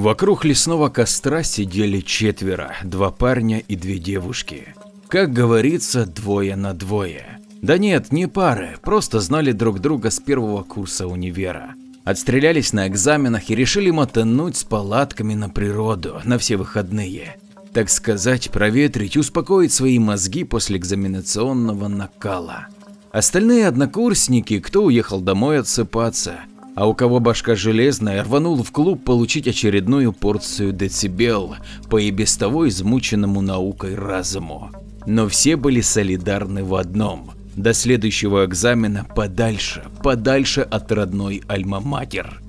Вокруг лесного костра сидели четверо, два парня и две девушки. Как говорится, двое на двое. Да нет, не пары, просто знали друг друга с первого курса универа. Отстрелялись на экзаменах и решили мотануть с палатками на природу на все выходные. Так сказать, проветрить, успокоить свои мозги после экзаменационного накала. Остальные однокурсники, кто уехал домой отсыпаться, а у кого башка железная, рванул в клуб получить очередную порцию децибел по и без того измученному наукой разуму. Но все были солидарны в одном – до следующего экзамена подальше, подальше от родной альма-матер.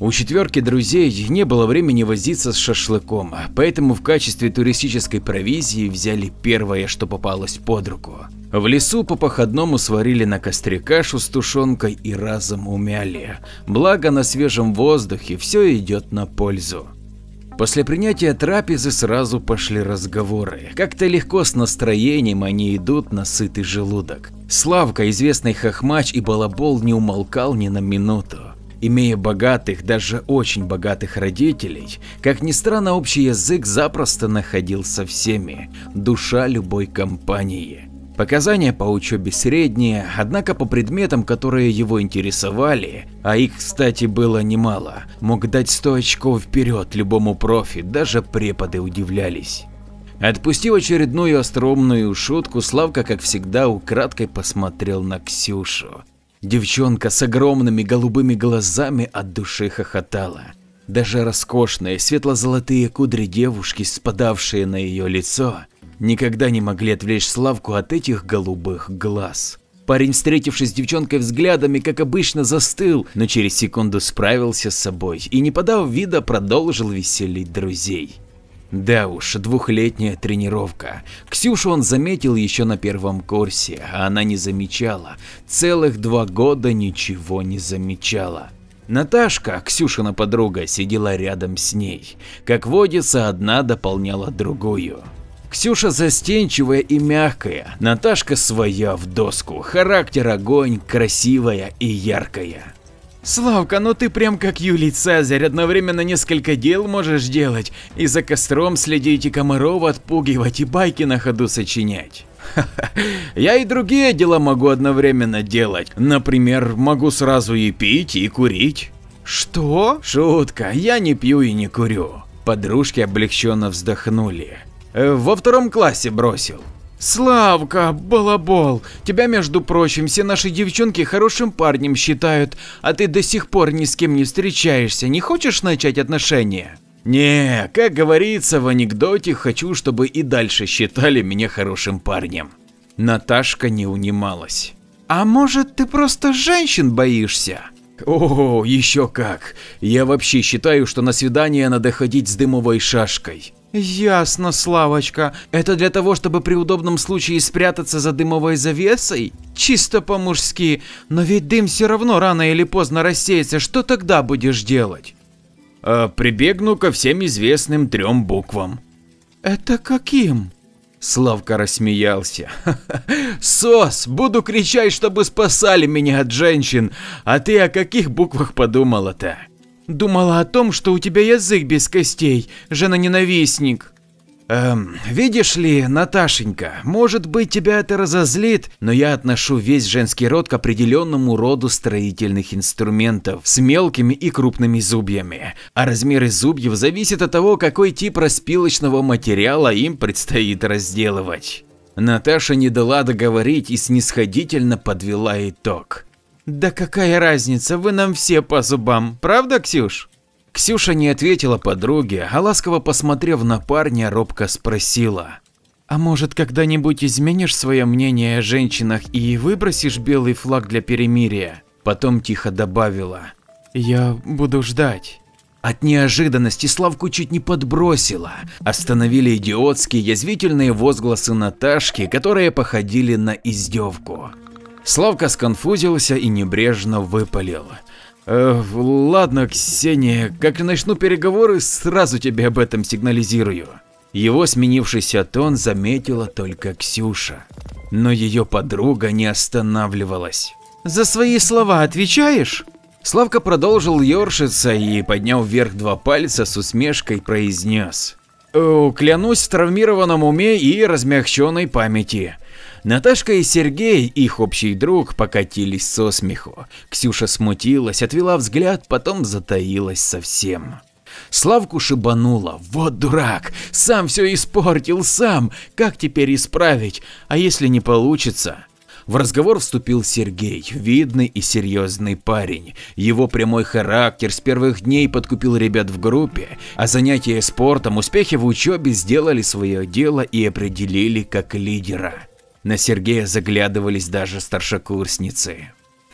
У четверки друзей не было времени возиться с шашлыком, поэтому в качестве туристической провизии взяли первое, что попалось под руку. В лесу по походному сварили на костре кашу с тушенкой и разом умяли. Благо на свежем воздухе все идет на пользу. После принятия трапезы сразу пошли разговоры. Как-то легко с настроением они идут на сытый желудок. Славка, известный хохмач и балабол не умолкал ни на минуту. Имея богатых, даже очень богатых родителей, как ни странно, общий язык запросто находил со всеми, душа любой компании. Показания по учебе средние, однако по предметам, которые его интересовали, а их, кстати, было немало, мог дать 100 очков вперед любому профи, даже преподы удивлялись. Отпустив очередную остроумную шутку, Славка, как всегда, украдкой посмотрел на Ксюшу. Девчонка с огромными голубыми глазами от души хохотала. Даже роскошные светло-золотые кудри девушки, спадавшие на ее лицо, никогда не могли отвлечь Славку от этих голубых глаз. Парень, встретившись с девчонкой взглядами, как обычно застыл, но через секунду справился с собой и, не подав вида, продолжил веселить друзей. Да уж, двухлетняя тренировка. Ксюшу он заметил еще на первом курсе, а она не замечала. Целых два года ничего не замечала. Наташка, Ксюшина подруга, сидела рядом с ней. Как водится, одна дополняла другую. Ксюша застенчивая и мягкая, Наташка своя в доску, характер огонь, красивая и яркая. Славка, ну ты прям как Юлий Цезарь, одновременно несколько дел можешь делать, и за костром следить, и комаров отпугивать, и байки на ходу сочинять. Я и другие дела могу одновременно делать, например, могу сразу и пить, и курить. Что? Шутка, я не пью и не курю. Подружки облегченно вздохнули. Э, во втором классе бросил. Славка, балабол, тебя, между прочим, все наши девчонки хорошим парнем считают, а ты до сих пор ни с кем не встречаешься, не хочешь начать отношения? Не, как говорится в анекдоте, хочу, чтобы и дальше считали меня хорошим парнем. Наташка не унималась. А может, ты просто женщин боишься? О, еще как. Я вообще считаю, что на свидание надо ходить с дымовой шашкой. Ясно, Славочка. Это для того, чтобы при удобном случае спрятаться за дымовой завесой? Чисто по-мужски. Но ведь дым все равно рано или поздно рассеется. Что тогда будешь делать? А, прибегну ко всем известным трем буквам. Это каким? Славка рассмеялся. «Сос, буду кричать, чтобы спасали меня от женщин, а ты о каких буквах подумала-то?» Думала о том, что у тебя язык без костей, жена-ненавистник. Эм, видишь ли, Наташенька, может быть тебя это разозлит, но я отношу весь женский род к определенному роду строительных инструментов с мелкими и крупными зубьями, а размеры зубьев зависят от того, какой тип распилочного материала им предстоит разделывать. Наташа не дала договорить и снисходительно подвела итог. Да какая разница, вы нам все по зубам, правда, Ксюш? Ксюша не ответила подруге, а ласково посмотрев на парня, робко спросила. А может, когда-нибудь изменишь свое мнение о женщинах и выбросишь белый флаг для перемирия? Потом тихо добавила. Я буду ждать. От неожиданности Славку чуть не подбросила. Остановили идиотские язвительные возгласы Наташки, которые походили на издевку. Славка сконфузился и небрежно выпалил. «Э, «Ладно, Ксения, как начну переговоры, сразу тебе об этом сигнализирую». Его сменившийся тон заметила только Ксюша, но ее подруга не останавливалась. «За свои слова отвечаешь?» Славка продолжил ершиться и, подняв вверх два пальца, с усмешкой произнес. «Клянусь в травмированном уме и размягченной памяти. Наташка и Сергей, их общий друг, покатились со смеху. Ксюша смутилась, отвела взгляд, потом затаилась совсем. Славку шибануло. Вот дурак, сам все испортил, сам. Как теперь исправить? А если не получится? В разговор вступил Сергей, видный и серьезный парень. Его прямой характер с первых дней подкупил ребят в группе, а занятия спортом, успехи в учебе сделали свое дело и определили как лидера. На Сергея заглядывались даже старшекурсницы.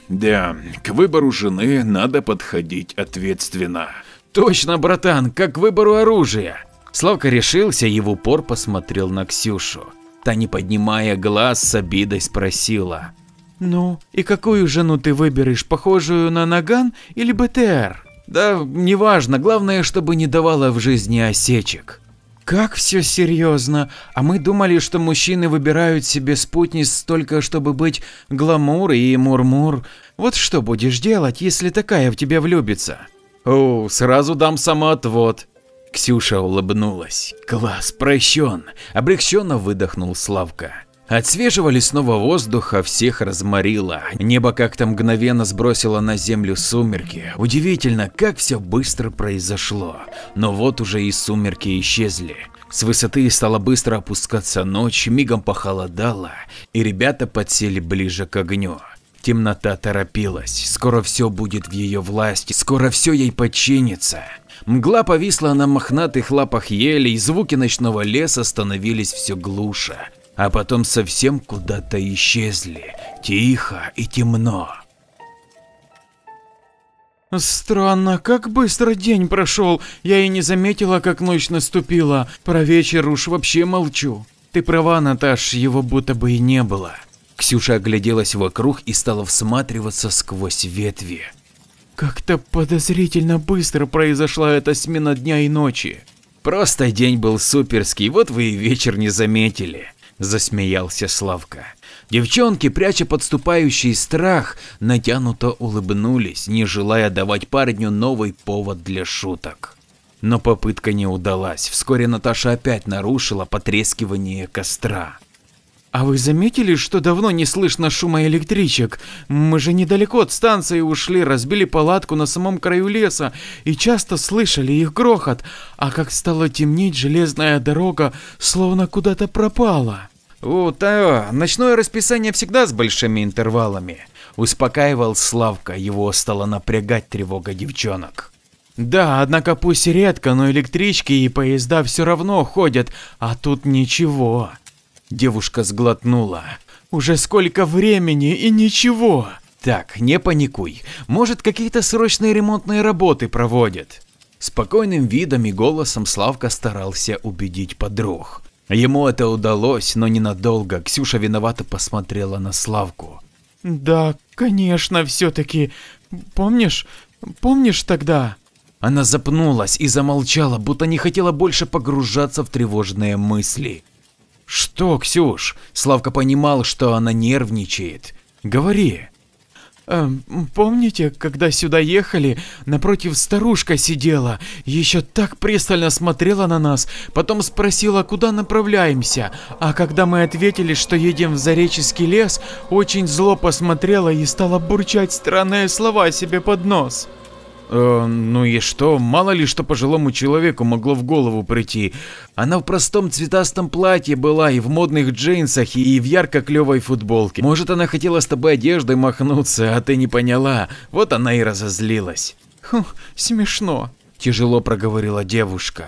Да, к выбору жены надо подходить ответственно. Точно, братан, как к выбору оружия. Славка решился и в упор посмотрел на Ксюшу. Та, не поднимая глаз, с обидой спросила. «Ну, и какую жену ты выберешь, похожую на Наган или БТР?» «Да, неважно, главное, чтобы не давала в жизни осечек». «Как все серьезно? А мы думали, что мужчины выбирают себе спутниц только чтобы быть гламур и мурмур. Вот что будешь делать, если такая в тебя влюбится?» «О, сразу дам самоотвод». Ксюша улыбнулась. «Класс, прощен!» – облегченно выдохнул Славка. От свежего лесного воздуха всех разморило, небо как-то мгновенно сбросило на землю сумерки. Удивительно, как все быстро произошло, но вот уже и сумерки исчезли. С высоты стала быстро опускаться ночь, мигом похолодало, и ребята подсели ближе к огню. Темнота торопилась, скоро все будет в ее власти, скоро все ей подчинится. Мгла повисла на мохнатых лапах елей, звуки ночного леса становились все глуше, а потом совсем куда-то исчезли, тихо и темно. Странно, как быстро день прошел, я и не заметила, как ночь наступила, про вечер уж вообще молчу. Ты права, Наташ, его будто бы и не было. Ксюша огляделась вокруг и стала всматриваться сквозь ветви. Как-то подозрительно быстро произошла эта смена дня и ночи. Просто день был суперский, вот вы и вечер не заметили, засмеялся Славка. Девчонки, пряча подступающий страх, натянуто улыбнулись, не желая давать парню новый повод для шуток. Но попытка не удалась. Вскоре Наташа опять нарушила потрескивание костра. «А вы заметили, что давно не слышно шума электричек? Мы же недалеко от станции ушли, разбили палатку на самом краю леса и часто слышали их грохот, а как стало темнеть, железная дорога словно куда-то пропала». «У, Тао, ночное расписание всегда с большими интервалами», – успокаивал Славка, его стала напрягать тревога девчонок. Да, однако пусть редко, но электрички и поезда все равно ходят, а тут ничего. Девушка сглотнула. Уже сколько времени и ничего. Так, не паникуй. Может, какие-то срочные ремонтные работы проводят. Спокойным видом и голосом Славка старался убедить подруг. Ему это удалось, но ненадолго. Ксюша виновато посмотрела на Славку. Да, конечно, все-таки. Помнишь? Помнишь тогда? Она запнулась и замолчала, будто не хотела больше погружаться в тревожные мысли. Что, Ксюш? Славка понимал, что она нервничает. Говори. Эм, помните, когда сюда ехали, напротив старушка сидела, еще так пристально смотрела на нас, потом спросила, куда направляемся, а когда мы ответили, что едем в Зареческий лес, очень зло посмотрела и стала бурчать странные слова себе под нос. Э, ну и что, мало ли что пожилому человеку могло в голову прийти. Она в простом цветастом платье была и в модных джинсах и в ярко-клевой футболке. Может она хотела с тобой одеждой махнуться, а ты не поняла, вот она и разозлилась. Хм, смешно, тяжело проговорила девушка.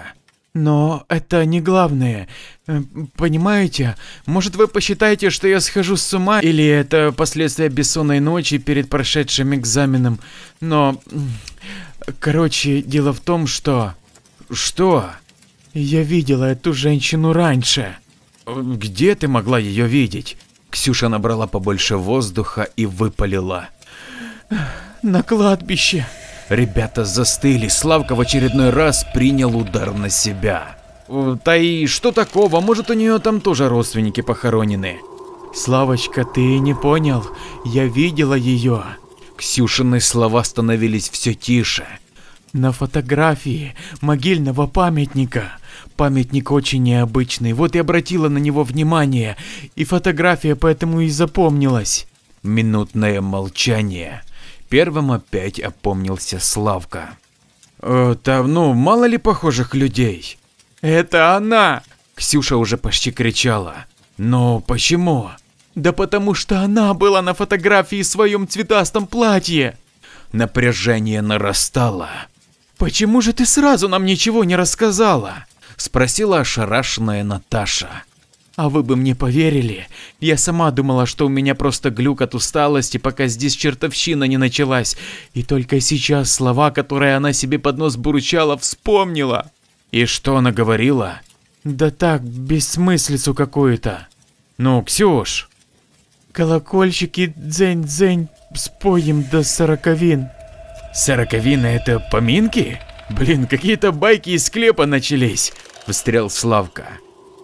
Но это не главное. Э, понимаете, может вы посчитаете, что я схожу с ума, или это последствия бессонной ночи перед прошедшим экзаменом, но... Короче, дело в том, что... Что? Я видела эту женщину раньше. Где ты могла ее видеть? Ксюша набрала побольше воздуха и выпалила. На кладбище. Ребята застыли, Славка в очередной раз принял удар на себя. Да и что такого, может у нее там тоже родственники похоронены? Славочка, ты не понял, я видела ее. Ксюшины слова становились все тише. На фотографии могильного памятника. Памятник очень необычный, вот и обратила на него внимание, и фотография поэтому и запомнилась. Минутное молчание. Первым опять опомнился Славка. «Э, там, ну, мало ли похожих людей. Это она! Ксюша уже почти кричала. Но почему? Да потому что она была на фотографии в своем цветастом платье. Напряжение нарастало. Почему же ты сразу нам ничего не рассказала? Спросила ошарашенная Наташа. А вы бы мне поверили. Я сама думала, что у меня просто глюк от усталости, пока здесь чертовщина не началась. И только сейчас слова, которые она себе под нос бурчала, вспомнила. И что она говорила? Да так, бессмыслицу какую-то. Ну, Ксюш. Колокольчики дзень-дзень с поем до сороковин. Сороковина это поминки? Блин, какие-то байки из склепа начались, встрял Славка.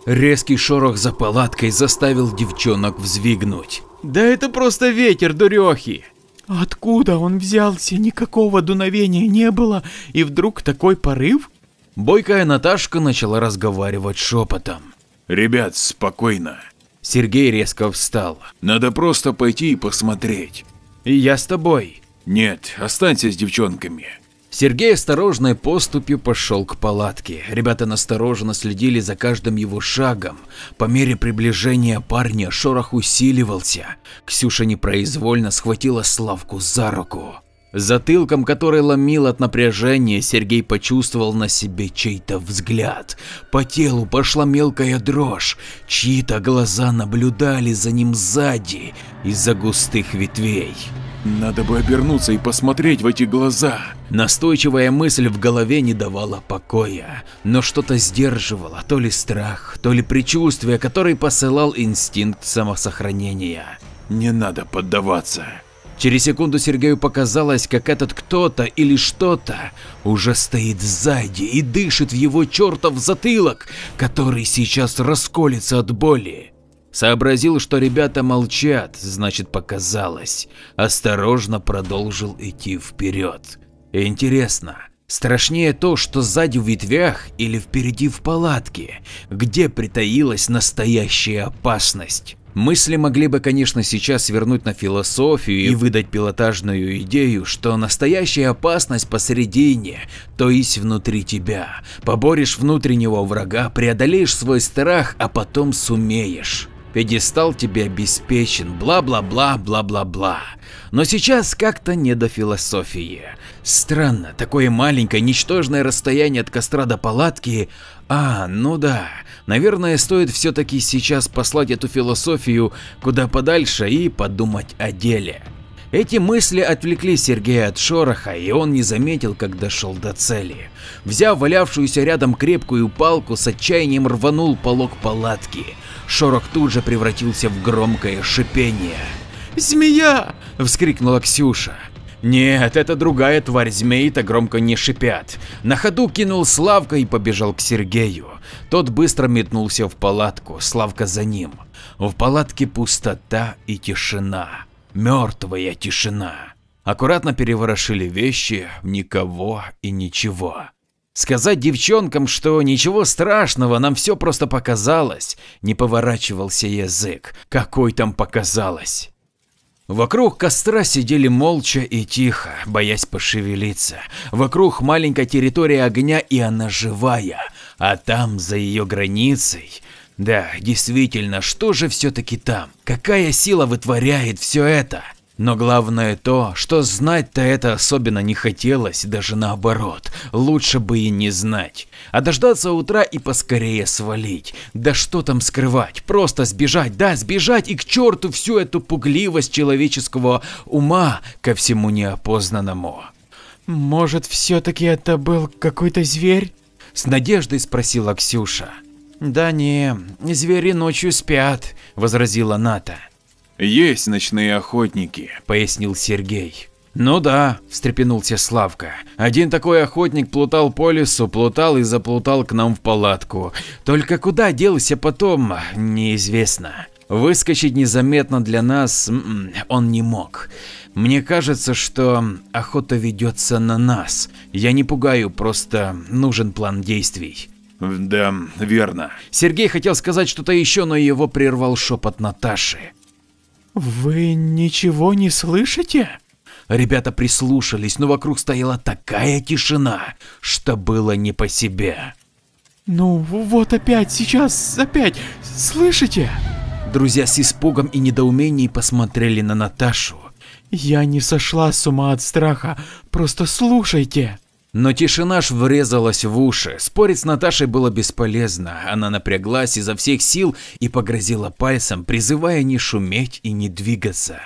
Резкий шорох за палаткой заставил девчонок взвигнуть. Да это просто ветер дурехи. Откуда он взялся? Никакого дуновения не было, и вдруг такой порыв? Бойкая Наташка начала разговаривать шепотом. Ребят, спокойно. Сергей резко встал. Надо просто пойти и посмотреть. И я с тобой. Нет, останься с девчонками. Сергей осторожной поступью пошел к палатке. Ребята настороженно следили за каждым его шагом. По мере приближения парня шорох усиливался. Ксюша непроизвольно схватила Славку за руку. Затылком, который ломил от напряжения, Сергей почувствовал на себе чей-то взгляд. По телу пошла мелкая дрожь, чьи-то глаза наблюдали за ним сзади, из-за густых ветвей. Надо бы обернуться и посмотреть в эти глаза. Настойчивая мысль в голове не давала покоя, но что-то сдерживало, то ли страх, то ли предчувствие, который посылал инстинкт самосохранения. Не надо поддаваться. Через секунду Сергею показалось, как этот кто-то или что-то уже стоит сзади и дышит в его чертов затылок, который сейчас расколется от боли. Сообразил, что ребята молчат, значит показалось. Осторожно продолжил идти вперед. Интересно, страшнее то, что сзади в ветвях или впереди в палатке, где притаилась настоящая опасность. Мысли могли бы, конечно, сейчас свернуть на философию и выдать пилотажную идею, что настоящая опасность посередине, то есть внутри тебя. Поборешь внутреннего врага, преодолеешь свой страх, а потом сумеешь. Пьедестал тебе обеспечен, бла-бла-бла, бла-бла-бла. Но сейчас как-то не до философии. Странно, такое маленькое, ничтожное расстояние от костра до палатки. А, ну да, наверное, стоит все-таки сейчас послать эту философию куда подальше и подумать о деле. Эти мысли отвлекли Сергея от шороха, и он не заметил, как дошел до цели. Взяв валявшуюся рядом крепкую палку, с отчаянием рванул полог палатки. Шорох тут же превратился в громкое шипение. «Змея!» – вскрикнула Ксюша. Нет, это другая тварь, змеи-то громко не шипят. На ходу кинул Славка и побежал к Сергею. Тот быстро метнулся в палатку, Славка за ним. В палатке пустота и тишина. Мертвая тишина. Аккуратно переворошили вещи, никого и ничего. Сказать девчонкам, что ничего страшного, нам все просто показалось, не поворачивался язык. Какой там показалось? Вокруг костра сидели молча и тихо, боясь пошевелиться. Вокруг маленькая территория огня и она живая, а там, за ее границей… Да, действительно, что же все-таки там? Какая сила вытворяет все это? Но главное то, что знать-то это особенно не хотелось, даже наоборот, лучше бы и не знать. А дождаться утра и поскорее свалить. Да что там скрывать, просто сбежать, да, сбежать и к черту всю эту пугливость человеческого ума ко всему неопознанному. Может, все-таки это был какой-то зверь? С надеждой спросила Ксюша. Да не, звери ночью спят, возразила Ната. Есть ночные охотники, пояснил Сергей. Ну да, встрепенулся Славка. Один такой охотник плутал по лесу, плутал и заплутал к нам в палатку. Только куда делся потом, неизвестно. Выскочить незаметно для нас м-м, он не мог. Мне кажется, что охота ведется на нас. Я не пугаю, просто нужен план действий. Да, верно. Сергей хотел сказать что-то еще, но его прервал шепот Наташи. Вы ничего не слышите? Ребята прислушались, но вокруг стояла такая тишина, что было не по себе. Ну вот опять, сейчас, опять, слышите? Друзья с испугом и недоумением посмотрели на Наташу. Я не сошла с ума от страха, просто слушайте. Но тишина ж врезалась в уши. Спорить с Наташей было бесполезно. Она напряглась изо всех сил и погрозила пальцем, призывая не шуметь и не двигаться.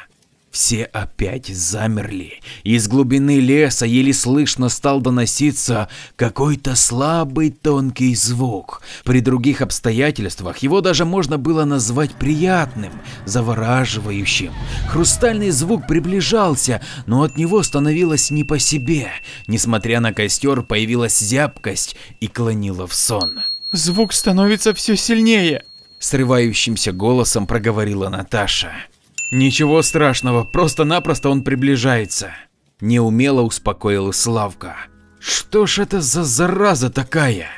Все опять замерли. Из глубины леса еле слышно стал доноситься какой-то слабый тонкий звук. При других обстоятельствах его даже можно было назвать приятным, завораживающим. Хрустальный звук приближался, но от него становилось не по себе. Несмотря на костер, появилась зябкость и клонила в сон. Звук становится все сильнее. Срывающимся голосом проговорила Наташа. Ничего страшного, просто-напросто он приближается. Неумело успокоил Славка. Что ж это за зараза такая?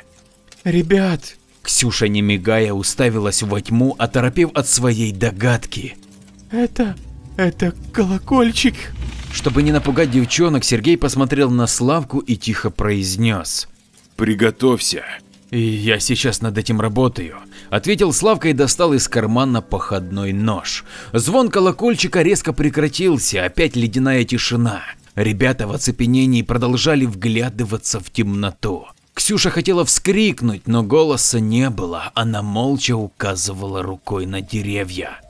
Ребят. Ксюша не мигая уставилась во тьму, оторопев от своей догадки. Это... это колокольчик. Чтобы не напугать девчонок, Сергей посмотрел на Славку и тихо произнес. Приготовься. И я сейчас над этим работаю, ответил Славка и достал из кармана походной нож. Звон колокольчика резко прекратился, опять ледяная тишина. Ребята в оцепенении продолжали вглядываться в темноту. Ксюша хотела вскрикнуть, но голоса не было, она молча указывала рукой на деревья.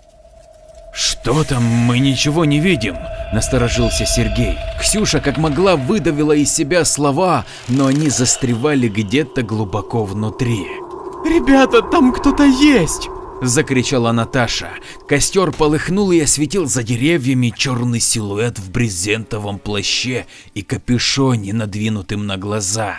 «Что там? Мы ничего не видим!» – насторожился Сергей. Ксюша как могла выдавила из себя слова, но они застревали где-то глубоко внутри. «Ребята, там кто-то есть!» – закричала Наташа. Костер полыхнул и осветил за деревьями черный силуэт в брезентовом плаще и капюшоне, надвинутым на глаза.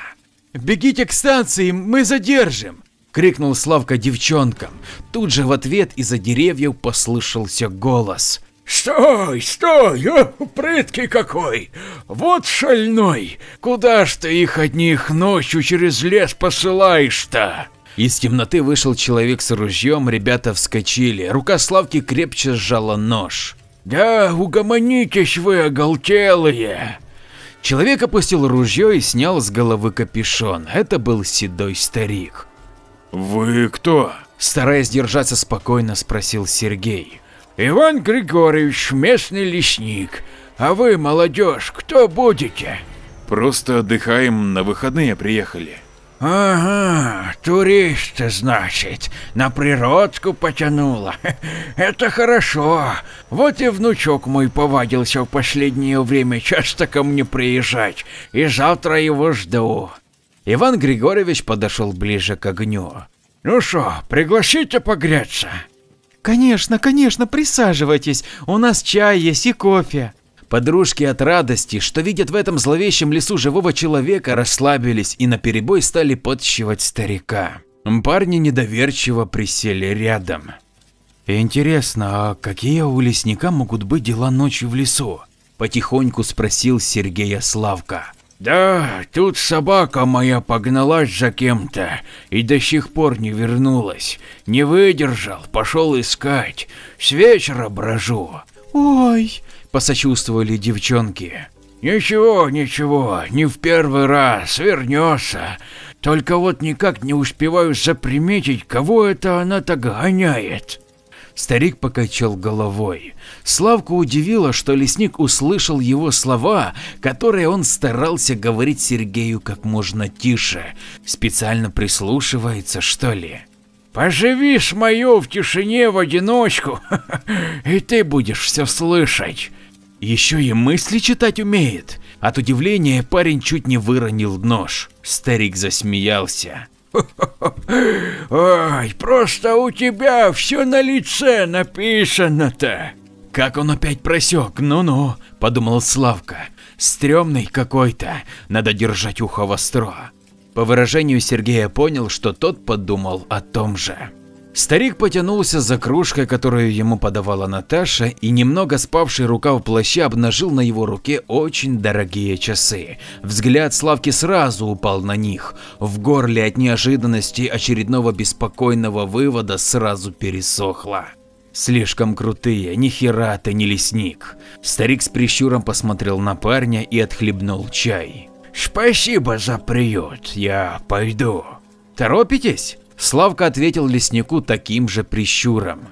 «Бегите к станции, мы задержим!» — крикнул Славка девчонкам. Тут же в ответ из-за деревьев послышался голос. «Стой, стой! О, прыткий какой! Вот шальной! Куда ж ты их одних ночью через лес посылаешь-то?» Из темноты вышел человек с ружьем, ребята вскочили. Рука Славки крепче сжала нож. «Да угомонитесь вы, оголтелые!» Человек опустил ружье и снял с головы капюшон. Это был седой старик. Вы кто? Стараясь держаться спокойно, спросил Сергей. Иван Григорьевич, местный лесник. А вы, молодежь, кто будете? Просто отдыхаем, на выходные приехали. Ага, туристы, значит, на природку потянуло. Это хорошо. Вот и внучок мой повадился в последнее время часто ко мне приезжать, и завтра его жду. Иван Григорьевич подошел ближе к огню. «Ну что, пригласите погреться?» «Конечно, конечно, присаживайтесь, у нас чай есть и кофе». Подружки от радости, что видят в этом зловещем лесу живого человека, расслабились и наперебой стали подщивать старика. Парни недоверчиво присели рядом. «Интересно, а какие у лесника могут быть дела ночью в лесу?» – потихоньку спросил Сергея Славка. Да, тут собака моя погналась за кем-то и до сих пор не вернулась. Не выдержал, пошел искать. С вечера брожу. Ой, посочувствовали девчонки. Ничего, ничего, не в первый раз, вернется. Только вот никак не успеваю заприметить, кого это она так гоняет. Старик покачал головой. Славку удивило, что лесник услышал его слова, которые он старался говорить Сергею как можно тише. Специально прислушивается, что ли? «Поживи с мою в тишине в одиночку, и ты будешь все слышать». Еще и мысли читать умеет. От удивления парень чуть не выронил нож. Старик засмеялся. Ой, просто у тебя все на лице написано-то. Как он опять просек, ну-ну, подумал Славка. Стремный какой-то, надо держать ухо востро. По выражению Сергея понял, что тот подумал о том же. Старик потянулся за кружкой, которую ему подавала Наташа, и немного спавший рукав плаща обнажил на его руке очень дорогие часы. Взгляд Славки сразу упал на них. В горле от неожиданности очередного беспокойного вывода сразу пересохло. Слишком крутые, ни хера ты не лесник. Старик с прищуром посмотрел на парня и отхлебнул чай. Спасибо за приют, я пойду. Торопитесь? Славка ответил леснику таким же прищуром.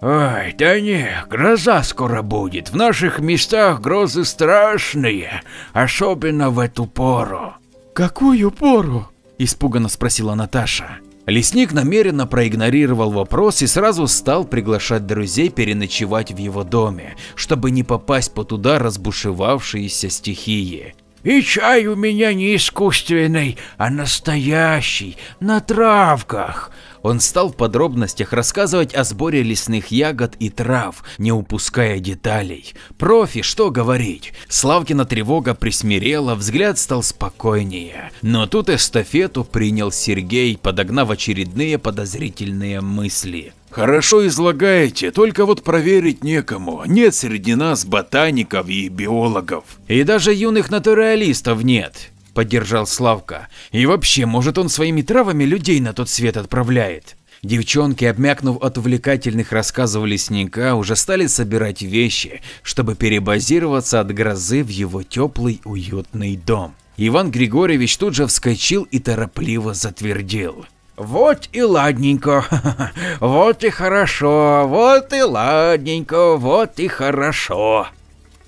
Ой, да не, гроза скоро будет. В наших местах грозы страшные, особенно в эту пору. Какую пору? Испуганно спросила Наташа. Лесник намеренно проигнорировал вопрос и сразу стал приглашать друзей переночевать в его доме, чтобы не попасть под удар разбушевавшейся стихии. И чай у меня не искусственный, а настоящий, на травках. Он стал в подробностях рассказывать о сборе лесных ягод и трав, не упуская деталей. Профи, что говорить. Славкина тревога присмирела, взгляд стал спокойнее. Но тут эстафету принял Сергей, подогнав очередные подозрительные мысли. Хорошо излагаете, только вот проверить некому. Нет среди нас ботаников и биологов. И даже юных натуралистов нет, поддержал Славка. И вообще, может он своими травами людей на тот свет отправляет? Девчонки, обмякнув от увлекательных рассказов лесника, уже стали собирать вещи, чтобы перебазироваться от грозы в его теплый уютный дом. Иван Григорьевич тут же вскочил и торопливо затвердил. Вот и ладненько, вот и хорошо, вот и ладненько, вот и хорошо.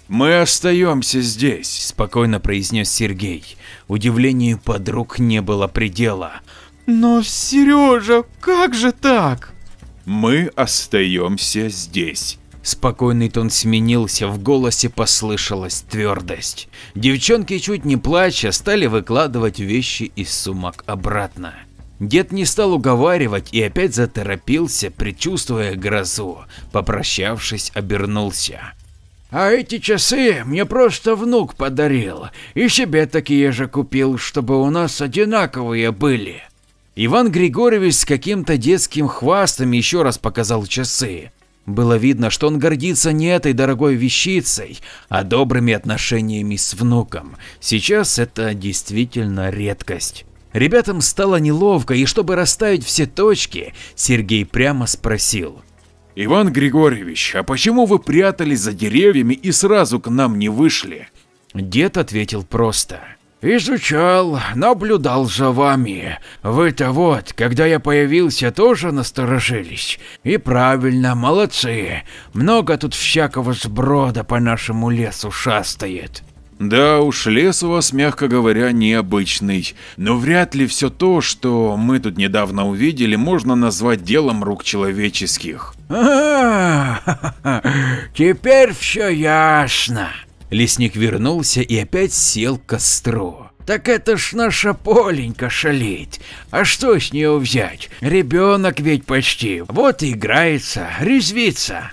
Мы остаемся здесь, спокойно произнес Сергей. Удивлению подруг не было предела. Но, Сережа, как же так? Мы остаемся здесь. Спокойный тон сменился, в голосе послышалась твердость. Девчонки, чуть не плача, стали выкладывать вещи из сумок обратно. Дед не стал уговаривать и опять заторопился, предчувствуя грозу. Попрощавшись, обернулся. А эти часы мне просто внук подарил, и себе такие же купил, чтобы у нас одинаковые были. Иван Григорьевич с каким-то детским хвастом еще раз показал часы. Было видно, что он гордится не этой дорогой вещицей, а добрыми отношениями с внуком. Сейчас это действительно редкость. Ребятам стало неловко, и чтобы расставить все точки, Сергей прямо спросил. Иван Григорьевич, а почему вы прятались за деревьями и сразу к нам не вышли? Дед ответил просто. Изучал, наблюдал за вами. Вы-то вот, когда я появился, тоже насторожились. И правильно, молодцы. Много тут всякого сброда по нашему лесу шастает. Да уж, лес у вас, мягко говоря, необычный, но вряд ли все то, что мы тут недавно увидели, можно назвать делом рук человеческих. Теперь все ясно. Лесник вернулся и опять сел к костру. Так это ж наша Поленька шалит. А что с нее взять? Ребенок ведь почти. Вот и играется, резвится.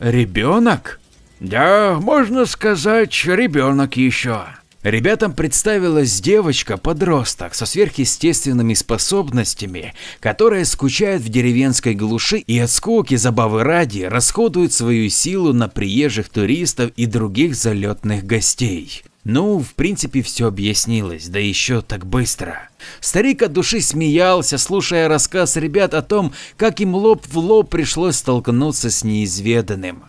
Ребенок? Да, можно сказать, ребенок еще. Ребятам представилась девочка-подросток со сверхъестественными способностями, которая скучает в деревенской глуши и от скуки забавы ради расходует свою силу на приезжих туристов и других залетных гостей. Ну, в принципе, все объяснилось, да еще так быстро. Старик от души смеялся, слушая рассказ ребят о том, как им лоб в лоб пришлось столкнуться с неизведанным.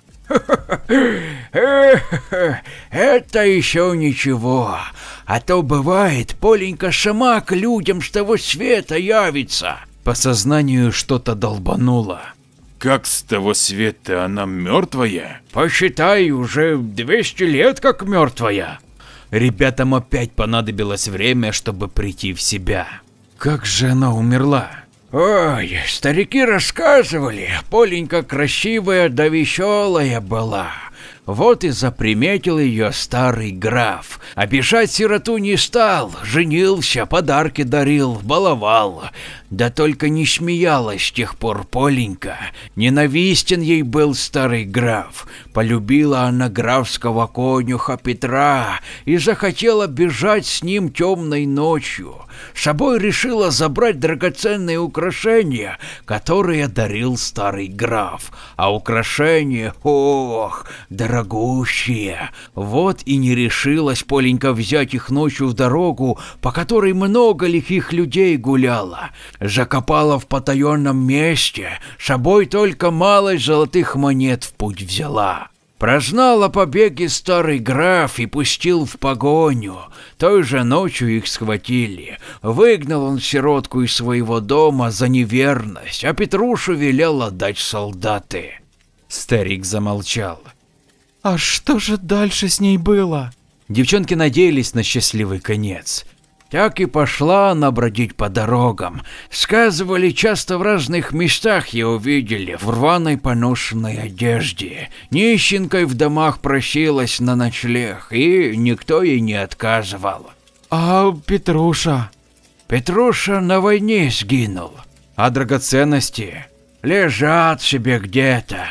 Это еще ничего, а то бывает, Поленька сама к людям с того света явится. По сознанию что-то долбануло. Как с того света она мертвая? Посчитай, уже 200 лет как мертвая. Ребятам опять понадобилось время, чтобы прийти в себя. Как же она умерла? Ой, старики рассказывали, Поленька красивая да веселая была. Вот и заприметил ее старый граф. Обижать сироту не стал, женился, подарки дарил, баловал. Да только не смеялась с тех пор Поленька. Ненавистен ей был старый граф. Полюбила она графского конюха Петра и захотела бежать с ним темной ночью. С собой решила забрать драгоценные украшения, которые дарил старый граф. А украшения, ох, дорогущие. Вот и не решилась Поленька взять их ночью в дорогу, по которой много лихих людей гуляло. Закопала в потаенном месте, с собой только малость золотых монет в путь взяла. Прознал о побеге старый граф и пустил в погоню. Той же ночью их схватили. Выгнал он сиротку из своего дома за неверность, а Петрушу велел отдать солдаты. Старик замолчал. А что же дальше с ней было? Девчонки надеялись на счастливый конец. Так и пошла она бродить по дорогам. Сказывали, часто в разных местах ее увидели, в рваной поношенной одежде. Нищенкой в домах просилась на ночлег, и никто ей не отказывал. А Петруша? Петруша на войне сгинул. А драгоценности? Лежат себе где-то.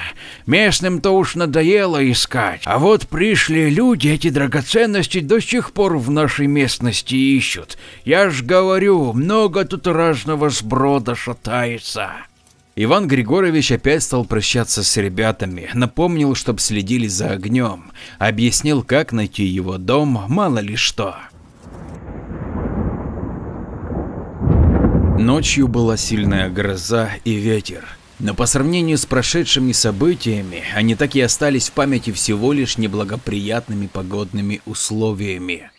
Местным-то уж надоело искать. А вот пришли люди, эти драгоценности до сих пор в нашей местности ищут. Я ж говорю, много тут разного сброда шатается. Иван Григорьевич опять стал прощаться с ребятами, напомнил, чтоб следили за огнем, объяснил, как найти его дом, мало ли что. Ночью была сильная гроза и ветер. Но по сравнению с прошедшими событиями, они так и остались в памяти всего лишь неблагоприятными погодными условиями.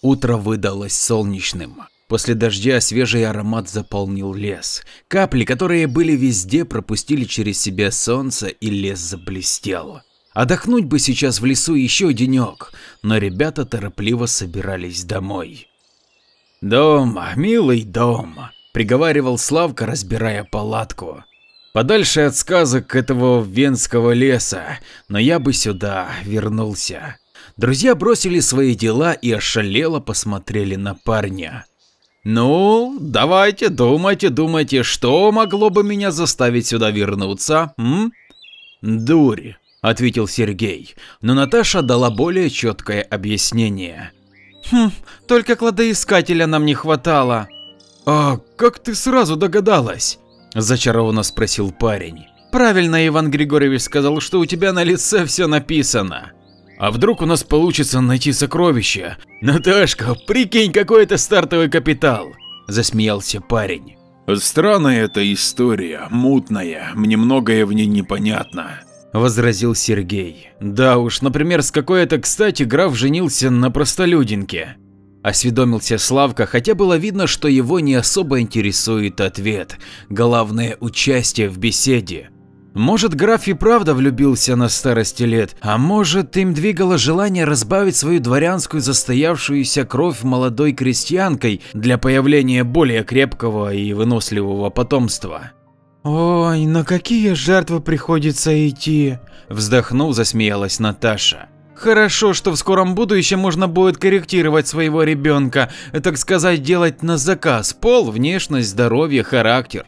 Утро выдалось солнечным. После дождя свежий аромат заполнил лес. Капли, которые были везде, пропустили через себя солнце и лес заблестел. Отдохнуть бы сейчас в лесу еще денек, но ребята торопливо собирались домой. «Дом, милый дом», – приговаривал Славка, разбирая палатку. Подальше от сказок этого венского леса, но я бы сюда вернулся. Друзья бросили свои дела и ошалело посмотрели на парня. Ну, давайте, думайте, думайте, что могло бы меня заставить сюда вернуться, м? Дурь, ответил Сергей, но Наташа дала более четкое объяснение. Хм, только кладоискателя нам не хватало. А как ты сразу догадалась? Зачарованно спросил парень. Правильно Иван Григорьевич сказал, что у тебя на лице все написано. А вдруг у нас получится найти сокровища? Наташка, прикинь, какой это стартовый капитал! Засмеялся парень. Странная эта история, мутная, мне многое в ней непонятно. Возразил Сергей. Да уж, например, с какой это кстати граф женился на простолюдинке. Осведомился Славка, хотя было видно, что его не особо интересует ответ, главное участие в беседе. Может, граф и правда влюбился на старости лет, а может, им двигало желание разбавить свою дворянскую застоявшуюся кровь молодой крестьянкой для появления более крепкого и выносливого потомства. «Ой, на какие жертвы приходится идти?» – вздохнув, засмеялась Наташа. Хорошо, что в скором будущем можно будет корректировать своего ребенка, так сказать, делать на заказ пол, внешность, здоровье, характер.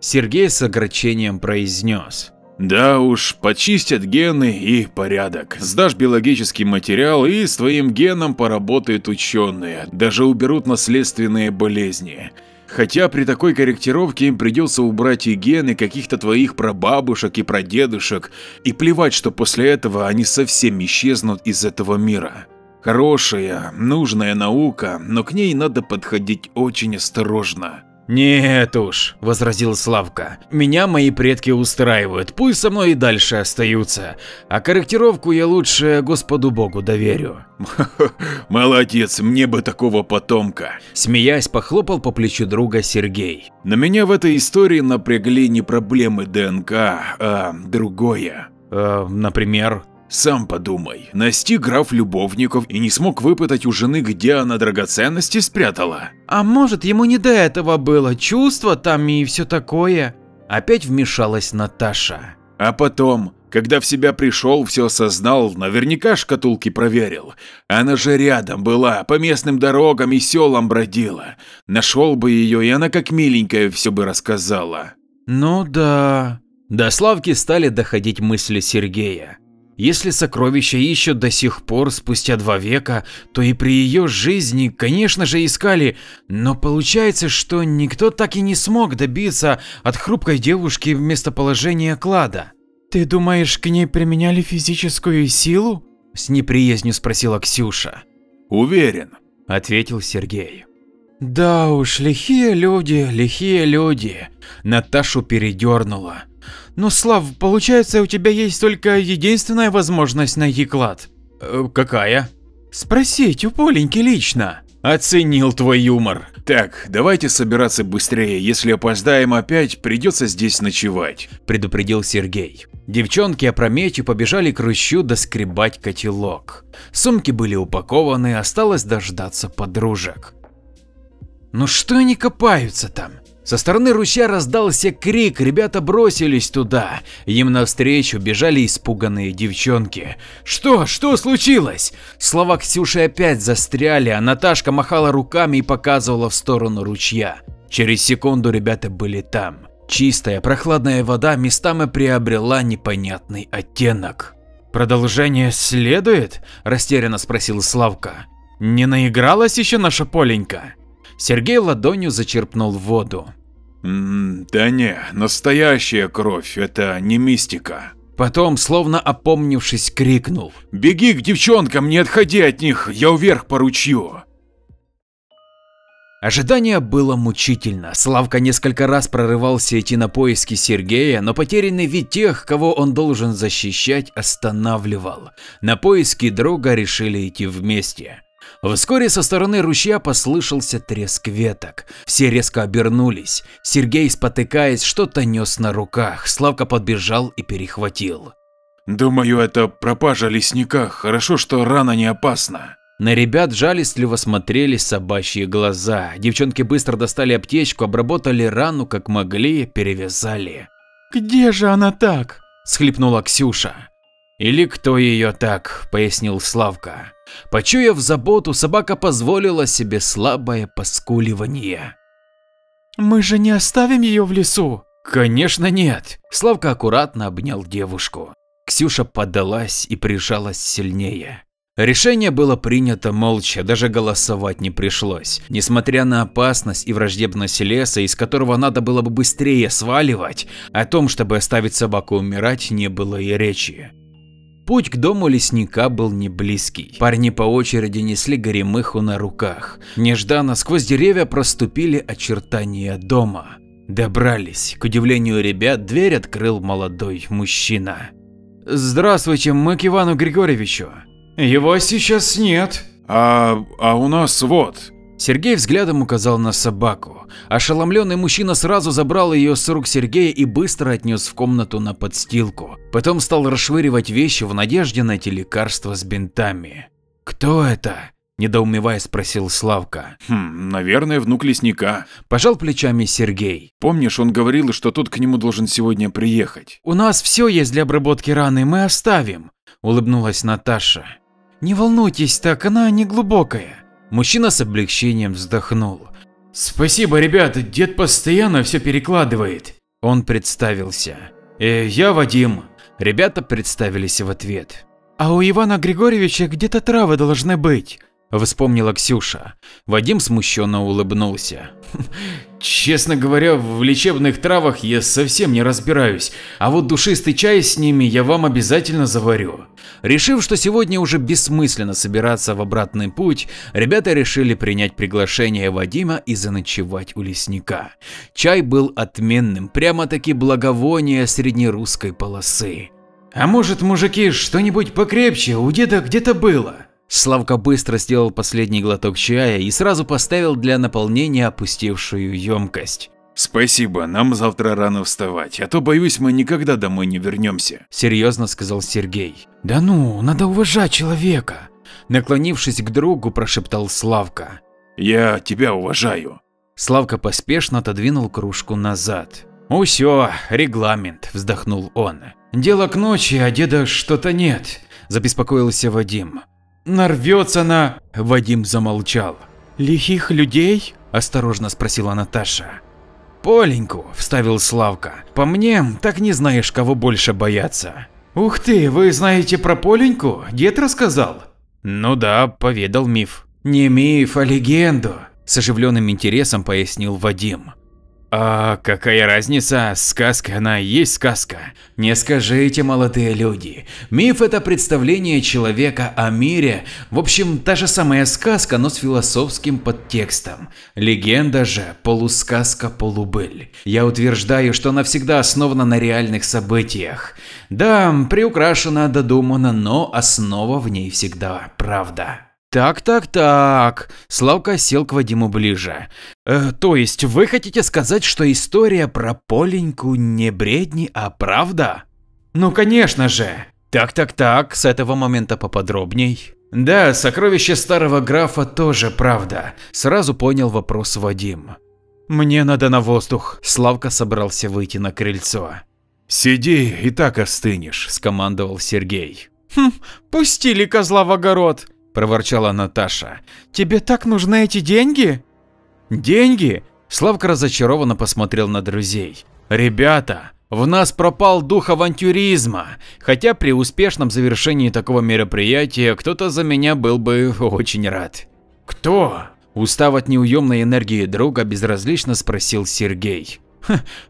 Сергей с огорчением произнес. Да уж, почистят гены и порядок. Сдашь биологический материал и с твоим геном поработают ученые, даже уберут наследственные болезни. Хотя при такой корректировке им придется убрать и гены каких-то твоих прабабушек и прадедушек, и плевать, что после этого они совсем исчезнут из этого мира. Хорошая, нужная наука, но к ней надо подходить очень осторожно. «Нет уж», – возразил Славка, – «меня мои предки устраивают, пусть со мной и дальше остаются, а корректировку я лучше Господу Богу доверю». «Молодец, мне бы такого потомка», – смеясь похлопал по плечу друга Сергей. «На меня в этой истории напрягли не проблемы ДНК, а другое». «Э, например?» Сам подумай, настиг граф любовников и не смог выпытать у жены, где она драгоценности спрятала. А может ему не до этого было, чувства там и все такое? Опять вмешалась Наташа. А потом, Когда в себя пришел, все осознал, наверняка шкатулки проверил. Она же рядом была, по местным дорогам и селам бродила. Нашел бы ее, и она как миленькая все бы рассказала. Ну да. До Славки стали доходить мысли Сергея. Если сокровища ищут до сих пор, спустя два века, то и при ее жизни, конечно же, искали, но получается, что никто так и не смог добиться от хрупкой девушки местоположения клада. Ты думаешь, к ней применяли физическую силу? С неприязнью спросила Ксюша. Уверен, ответил Сергей. Да уж, лихие люди, лихие люди. Наташу передернула. Ну, Слав, получается, у тебя есть только единственная возможность найти клад. Э, какая? Спросить у Поленьки лично. Оценил твой юмор. Так, давайте собираться быстрее, если опоздаем опять, придется здесь ночевать, предупредил Сергей. Девчонки опрометью побежали к ручью доскребать котелок. Сумки были упакованы, осталось дождаться подружек. Ну что они копаются там? Со стороны ручья раздался крик, ребята бросились туда. Им навстречу бежали испуганные девчонки. Что? Что случилось? Слова Ксюши опять застряли, а Наташка махала руками и показывала в сторону ручья. Через секунду ребята были там. Чистая, прохладная вода местами приобрела непонятный оттенок. «Продолжение следует?» – растерянно спросил Славка. «Не наигралась еще наша Поленька?» Сергей ладонью зачерпнул воду. М да не, настоящая кровь, это не мистика. Потом, словно опомнившись, крикнул. «Беги к девчонкам, не отходи от них, я вверх по ручью!» Ожидание было мучительно. Славка несколько раз прорывался идти на поиски Сергея, но потерянный вид тех, кого он должен защищать, останавливал. На поиски друга решили идти вместе. Вскоре со стороны ручья послышался треск веток. Все резко обернулись. Сергей, спотыкаясь, что-то нес на руках. Славка подбежал и перехватил. «Думаю, это пропажа лесника. Хорошо, что рана не опасна». На ребят жалостливо смотрели собачьи глаза. Девчонки быстро достали аптечку, обработали рану как могли, перевязали. «Где же она так?» – схлипнула Ксюша. «Или кто ее так?» – пояснил Славка. Почуяв заботу, собака позволила себе слабое поскуливание. «Мы же не оставим ее в лесу?» «Конечно нет!» Славка аккуратно обнял девушку. Ксюша поддалась и прижалась сильнее. Решение было принято молча, даже голосовать не пришлось. Несмотря на опасность и враждебность леса, из которого надо было бы быстрее сваливать, о том, чтобы оставить собаку умирать, не было и речи. Путь к дому лесника был не близкий. Парни по очереди несли горемыху на руках. Нежданно сквозь деревья проступили очертания дома. Добрались. К удивлению ребят, дверь открыл молодой мужчина. Здравствуйте, мы к Ивану Григорьевичу. Его сейчас нет. А, а у нас вот. Сергей взглядом указал на собаку. Ошеломленный мужчина сразу забрал ее с рук Сергея и быстро отнес в комнату на подстилку. Потом стал расшвыривать вещи в надежде найти лекарство с бинтами. «Кто это?» – недоумевая спросил Славка. «Хм, наверное, внук лесника». Пожал плечами Сергей. «Помнишь, он говорил, что тот к нему должен сегодня приехать?» «У нас все есть для обработки раны, мы оставим», – улыбнулась Наташа. «Не волнуйтесь так, она не глубокая». Мужчина с облегчением вздохнул. «Спасибо, ребята, дед постоянно все перекладывает». Он представился. «Э, «Я Вадим». Ребята представились в ответ. «А у Ивана Григорьевича где-то травы должны быть», Вспомнила Ксюша. Вадим смущенно улыбнулся. Честно говоря, в лечебных травах я совсем не разбираюсь, а вот душистый чай с ними я вам обязательно заварю. Решив, что сегодня уже бессмысленно собираться в обратный путь, ребята решили принять приглашение Вадима и заночевать у лесника. Чай был отменным, прямо-таки благовоние среднерусской полосы. А может, мужики, что-нибудь покрепче у деда где-то было? Славка быстро сделал последний глоток чая и сразу поставил для наполнения опустевшую емкость. «Спасибо, нам завтра рано вставать, а то, боюсь, мы никогда домой не вернемся», – серьезно сказал Сергей. «Да ну, надо уважать человека», – наклонившись к другу, прошептал Славка. «Я тебя уважаю». Славка поспешно отодвинул кружку назад. «Ну все, регламент», – вздохнул он. Дело к ночи, а деда что-то нет, забеспокоился Вадим. Нарвется на… Вадим замолчал. Лихих людей? Осторожно спросила Наташа. Поленьку, вставил Славка. По мне, так не знаешь, кого больше бояться. Ух ты, вы знаете про Поленьку? Дед рассказал? Ну да, поведал миф. Не миф, а легенду, с оживленным интересом пояснил Вадим. А какая разница, сказка она и есть сказка. Не скажите, молодые люди. Миф – это представление человека о мире. В общем, та же самая сказка, но с философским подтекстом. Легенда же – полусказка-полубыль. Я утверждаю, что она всегда основана на реальных событиях. Да, приукрашена, додумана, но основа в ней всегда правда. Так, так, так. Славка сел к Вадиму ближе. Э, то есть вы хотите сказать, что история про Поленьку не бредни, а правда? Ну, конечно же. Так, так, так, с этого момента поподробней. Да, сокровище старого графа тоже правда. Сразу понял вопрос Вадим. Мне надо на воздух. Славка собрался выйти на крыльцо. Сиди и так остынешь, скомандовал Сергей. Хм, пустили козла в огород проворчала Наташа. Тебе так нужны эти деньги? Деньги? Славка разочарованно посмотрел на друзей. Ребята, в нас пропал дух авантюризма, хотя при успешном завершении такого мероприятия кто-то за меня был бы очень рад. Кто? Устав от неуемной энергии друга, безразлично спросил Сергей.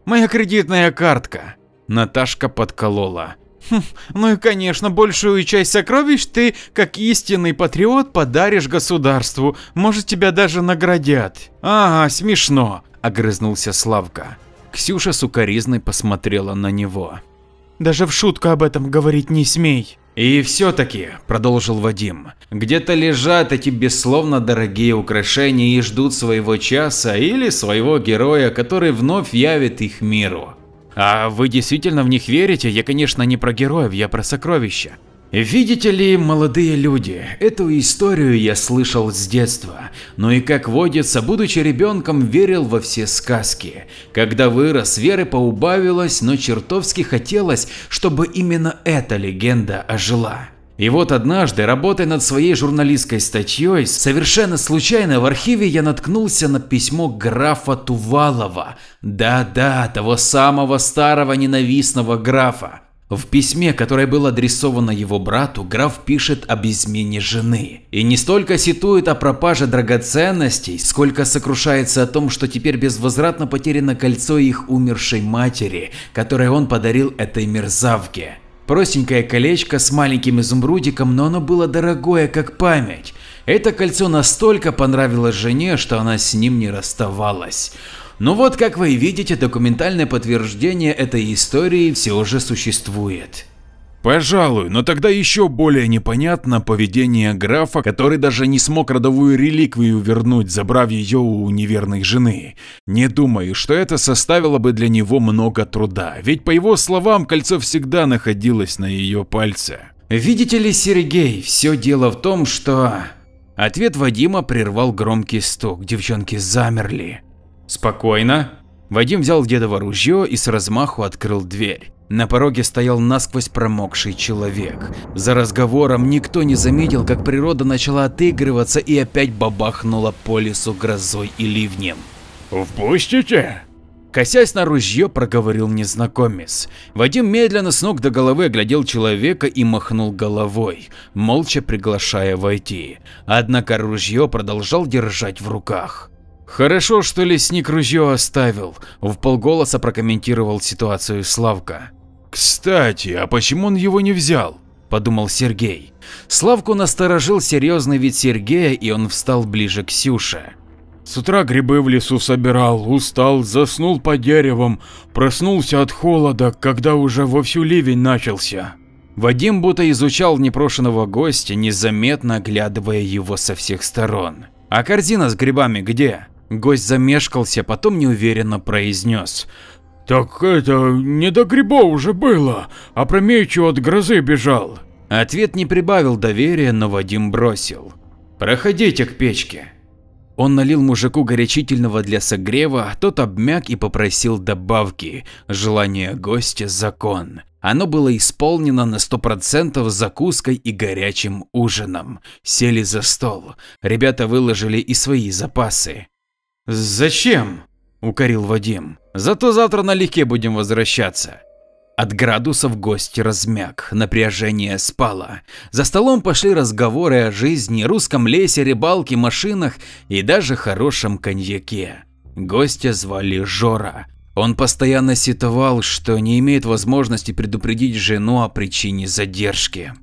моя кредитная картка. Наташка подколола. Хм, ну и конечно, большую часть сокровищ ты, как истинный патриот, подаришь государству, может тебя даже наградят. Ага, смешно, огрызнулся Славка. Ксюша сукоризной посмотрела на него. Даже в шутку об этом говорить не смей. И все-таки, продолжил Вадим, где-то лежат эти бессловно дорогие украшения и ждут своего часа или своего героя, который вновь явит их миру. А вы действительно в них верите? Я, конечно, не про героев, я про сокровища. Видите ли, молодые люди, эту историю я слышал с детства, но и как водится, будучи ребенком, верил во все сказки. Когда вырос, веры поубавилось, но чертовски хотелось, чтобы именно эта легенда ожила. И вот однажды, работая над своей журналистской статьей, совершенно случайно в архиве я наткнулся на письмо графа Тувалова. Да-да, того самого старого ненавистного графа. В письме, которое было адресовано его брату, граф пишет об измене жены. И не столько ситует о пропаже драгоценностей, сколько сокрушается о том, что теперь безвозвратно потеряно кольцо их умершей матери, которое он подарил этой мерзавке. Простенькое колечко с маленьким изумрудиком, но оно было дорогое, как память. Это кольцо настолько понравилось жене, что она с ним не расставалась. Но вот, как вы видите, документальное подтверждение этой истории все же существует. Пожалуй, но тогда еще более непонятно поведение графа, который даже не смог родовую реликвию вернуть, забрав ее у неверной жены. Не думаю, что это составило бы для него много труда, ведь по его словам кольцо всегда находилось на ее пальце. Видите ли, Сергей, все дело в том, что… Ответ Вадима прервал громкий стук, девчонки замерли. Спокойно. Вадим взял дедово ружье и с размаху открыл дверь. На пороге стоял насквозь промокший человек. За разговором никто не заметил, как природа начала отыгрываться и опять бабахнула по лесу грозой и ливнем. «Впустите?» Косясь на ружье, проговорил незнакомец. Вадим медленно с ног до головы оглядел человека и махнул головой, молча приглашая войти. Однако ружье продолжал держать в руках. «Хорошо, что лесник ружье оставил», – в полголоса прокомментировал ситуацию Славка. «Кстати, а почему он его не взял?» – подумал Сергей. Славку насторожил серьезный вид Сергея, и он встал ближе к Ксюше. С утра грибы в лесу собирал, устал, заснул по деревам, проснулся от холода, когда уже вовсю ливень начался. Вадим будто изучал непрошенного гостя, незаметно оглядывая его со всех сторон. «А корзина с грибами где?» Гость замешкался, потом неуверенно произнес. «Так это, не до грибов уже было, а опрометчиво от грозы бежал». Ответ не прибавил доверия, но Вадим бросил. «Проходите к печке». Он налил мужику горячительного для согрева, тот обмяк и попросил добавки. Желание гостя – закон. Оно было исполнено на сто процентов закуской и горячим ужином. Сели за стол. Ребята выложили и свои запасы. «Зачем?» – укорил Вадим. «Зато завтра налегке будем возвращаться». От градусов гость размяк, напряжение спало. За столом пошли разговоры о жизни, русском лесе, рыбалке, машинах и даже хорошем коньяке. Гостя звали Жора. Он постоянно сетовал, что не имеет возможности предупредить жену о причине задержки.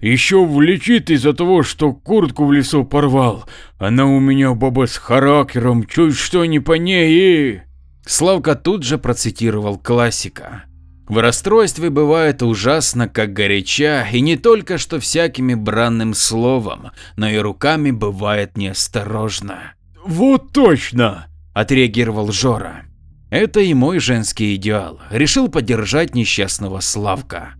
Еще влечит из-за того, что куртку в лесу порвал. Она у меня баба с характером, чуть что не по ней и... Славка тут же процитировал классика. В расстройстве бывает ужасно, как горяча, и не только что всякими бранным словом, но и руками бывает неосторожно. Вот точно! Отреагировал Жора. Это и мой женский идеал. Решил поддержать несчастного Славка.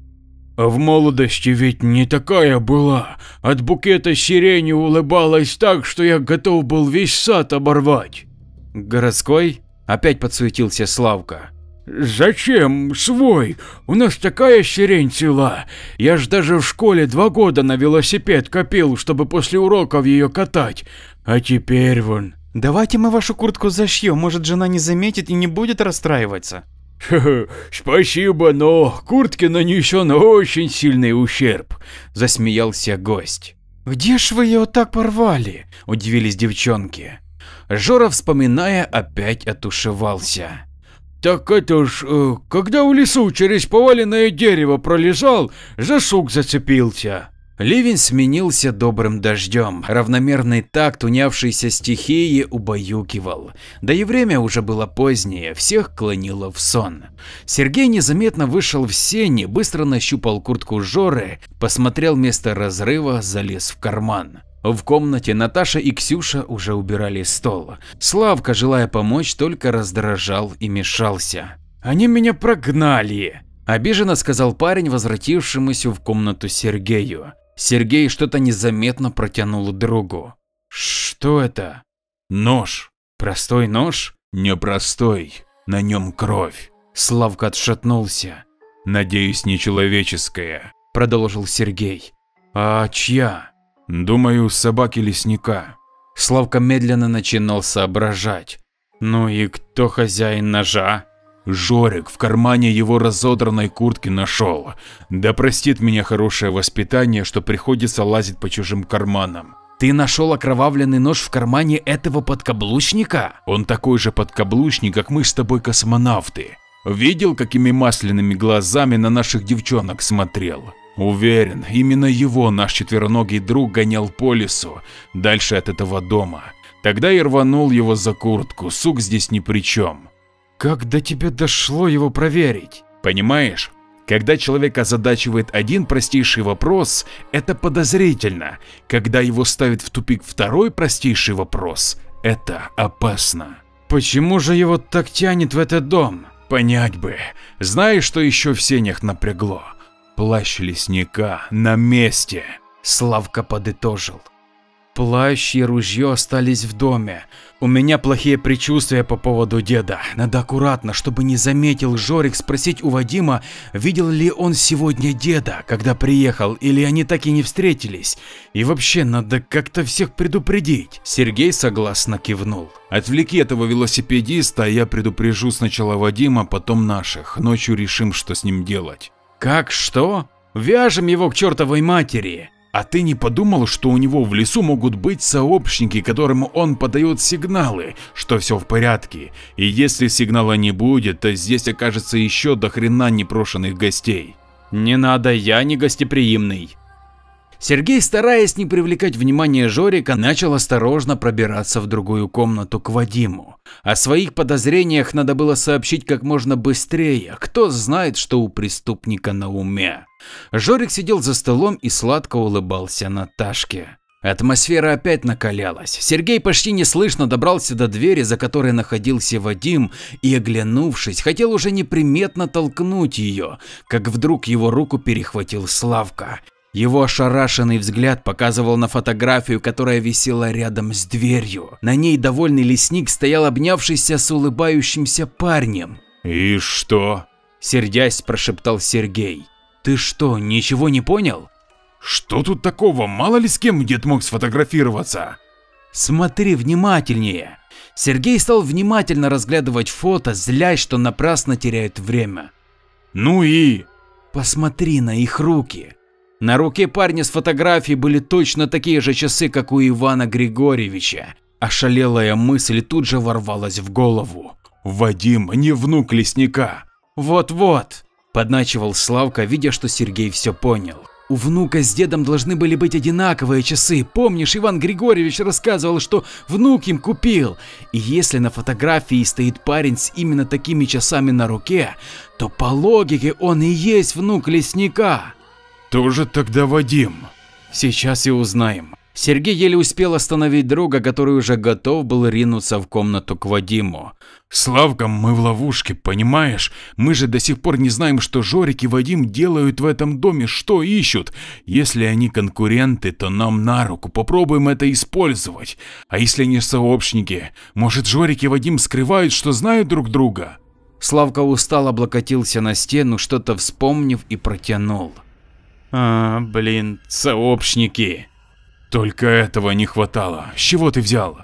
А в молодости ведь не такая была. От букета сирени улыбалась так, что я готов был весь сад оборвать. Городской? Опять подсуетился Славка. Зачем свой? У нас такая сирень цела. Я ж даже в школе два года на велосипед копил, чтобы после уроков ее катать. А теперь вон. Давайте мы вашу куртку зашьем, может жена не заметит и не будет расстраиваться. Спасибо, но куртке нанесен очень сильный ущерб, засмеялся гость. Где ж вы ее так порвали? Удивились девчонки. Жора, вспоминая, опять отушевался. Так это ж, э, когда в лесу через поваленное дерево пролезал, за сук зацепился. Ливень сменился добрым дождем, равномерный такт унявшейся стихии убаюкивал. Да и время уже было позднее, всех клонило в сон. Сергей незаметно вышел в сени, быстро нащупал куртку Жоры, посмотрел место разрыва, залез в карман. В комнате Наташа и Ксюша уже убирали стол. Славка, желая помочь, только раздражал и мешался. «Они меня прогнали!» – обиженно сказал парень, возвратившемуся в комнату Сергею. Сергей что-то незаметно протянул другу. «Что это?» «Нож». «Простой нож?» «Непростой. На нем кровь». Славка отшатнулся. «Надеюсь, нечеловеческая», – продолжил Сергей. «А чья?» Думаю, собаки лесника. Славка медленно начинал соображать. Ну и кто хозяин ножа? Жорик в кармане его разодранной куртки нашел. Да простит меня хорошее воспитание, что приходится лазить по чужим карманам. Ты нашел окровавленный нож в кармане этого подкаблучника? Он такой же подкаблучник, как мы с тобой космонавты. Видел, какими масляными глазами на наших девчонок смотрел? Уверен, именно его наш четвероногий друг гонял по лесу, дальше от этого дома. Тогда и рванул его за куртку, сук здесь ни при чем. Как до тебя дошло его проверить? Понимаешь? Когда человек озадачивает один простейший вопрос, это подозрительно. Когда его ставит в тупик второй простейший вопрос, это опасно. Почему же его так тянет в этот дом? Понять бы. Знаешь, что еще в сенях напрягло? Плащ лесника на месте. Славка подытожил. Плащ и ружье остались в доме. У меня плохие предчувствия по поводу деда. Надо аккуратно, чтобы не заметил Жорик спросить у Вадима, видел ли он сегодня деда, когда приехал, или они так и не встретились. И вообще надо как-то всех предупредить. Сергей согласно кивнул. Отвлеки этого велосипедиста, я предупрежу сначала Вадима, потом наших. Ночью решим, что с ним делать. Как что? Вяжем его к чертовой матери. А ты не подумал, что у него в лесу могут быть сообщники, которым он подает сигналы, что все в порядке, и если сигнала не будет, то здесь окажется еще до хрена непрошенных гостей. Не надо, я не гостеприимный. Сергей, стараясь не привлекать внимания Жорика, начал осторожно пробираться в другую комнату к Вадиму. О своих подозрениях надо было сообщить как можно быстрее, кто знает, что у преступника на уме. Жорик сидел за столом и сладко улыбался Наташке. Атмосфера опять накалялась. Сергей почти неслышно добрался до двери, за которой находился Вадим, и, оглянувшись, хотел уже неприметно толкнуть ее, как вдруг его руку перехватил Славка. Его ошарашенный взгляд показывал на фотографию, которая висела рядом с дверью. На ней довольный лесник стоял обнявшийся с улыбающимся парнем. «И что?» Сердясь, прошептал Сергей. Ты что, ничего не понял? Что тут такого? Мало ли с кем дед мог сфотографироваться. Смотри внимательнее. Сергей стал внимательно разглядывать фото, злясь, что напрасно теряет время. Ну и? Посмотри на их руки. На руке парня с фотографией были точно такие же часы, как у Ивана Григорьевича. Ошалелая мысль тут же ворвалась в голову. Вадим не внук лесника. Вот-вот, подначивал Славка, видя, что Сергей все понял. У внука с дедом должны были быть одинаковые часы. Помнишь, Иван Григорьевич рассказывал, что внук им купил. И если на фотографии стоит парень с именно такими часами на руке, то по логике он и есть внук лесника. Тоже тогда Вадим. Сейчас и узнаем. Сергей еле успел остановить друга, который уже готов был ринуться в комнату к Вадиму. Славка, мы в ловушке, понимаешь? Мы же до сих пор не знаем, что Жорик и Вадим делают в этом доме, что ищут. Если они конкуренты, то нам на руку, попробуем это использовать. А если они сообщники, может Жорик и Вадим скрывают, что знают друг друга? Славка устал облокотился на стену, что-то вспомнив и протянул. А, блин, сообщники. Только этого не хватало. С чего ты взял?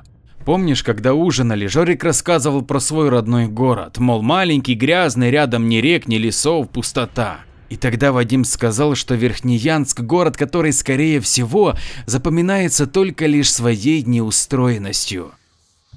Помнишь, когда ужинали, Жорик рассказывал про свой родной город, мол, маленький, грязный, рядом ни рек, ни лесов, пустота. И тогда Вадим сказал, что Верхнеянск – город, который, скорее всего, запоминается только лишь своей неустроенностью.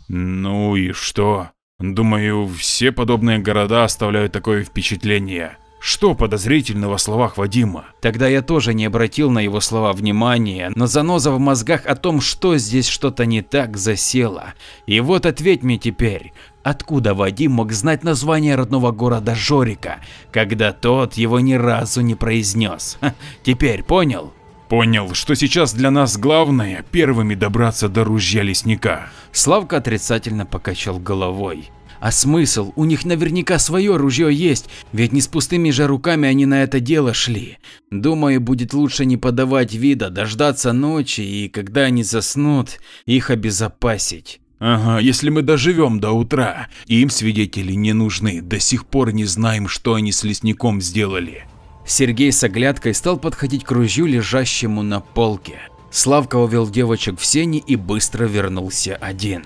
Ну и что? Думаю, все подобные города оставляют такое впечатление. Что подозрительного в словах Вадима? Тогда я тоже не обратил на его слова внимания, но заноза в мозгах о том, что здесь что-то не так, засела. И вот ответь мне теперь, откуда Вадим мог знать название родного города Жорика, когда тот его ни разу не произнес? Ха, теперь понял? Понял, что сейчас для нас главное первыми добраться до ружья лесника. Славка отрицательно покачал головой. А смысл? У них наверняка свое ружье есть, ведь не с пустыми же руками они на это дело шли. Думаю, будет лучше не подавать вида, дождаться ночи и, когда они заснут, их обезопасить. Ага, если мы доживем до утра, им свидетели не нужны, до сих пор не знаем, что они с лесником сделали. Сергей с оглядкой стал подходить к ружью, лежащему на полке. Славка увел девочек в сени и быстро вернулся один.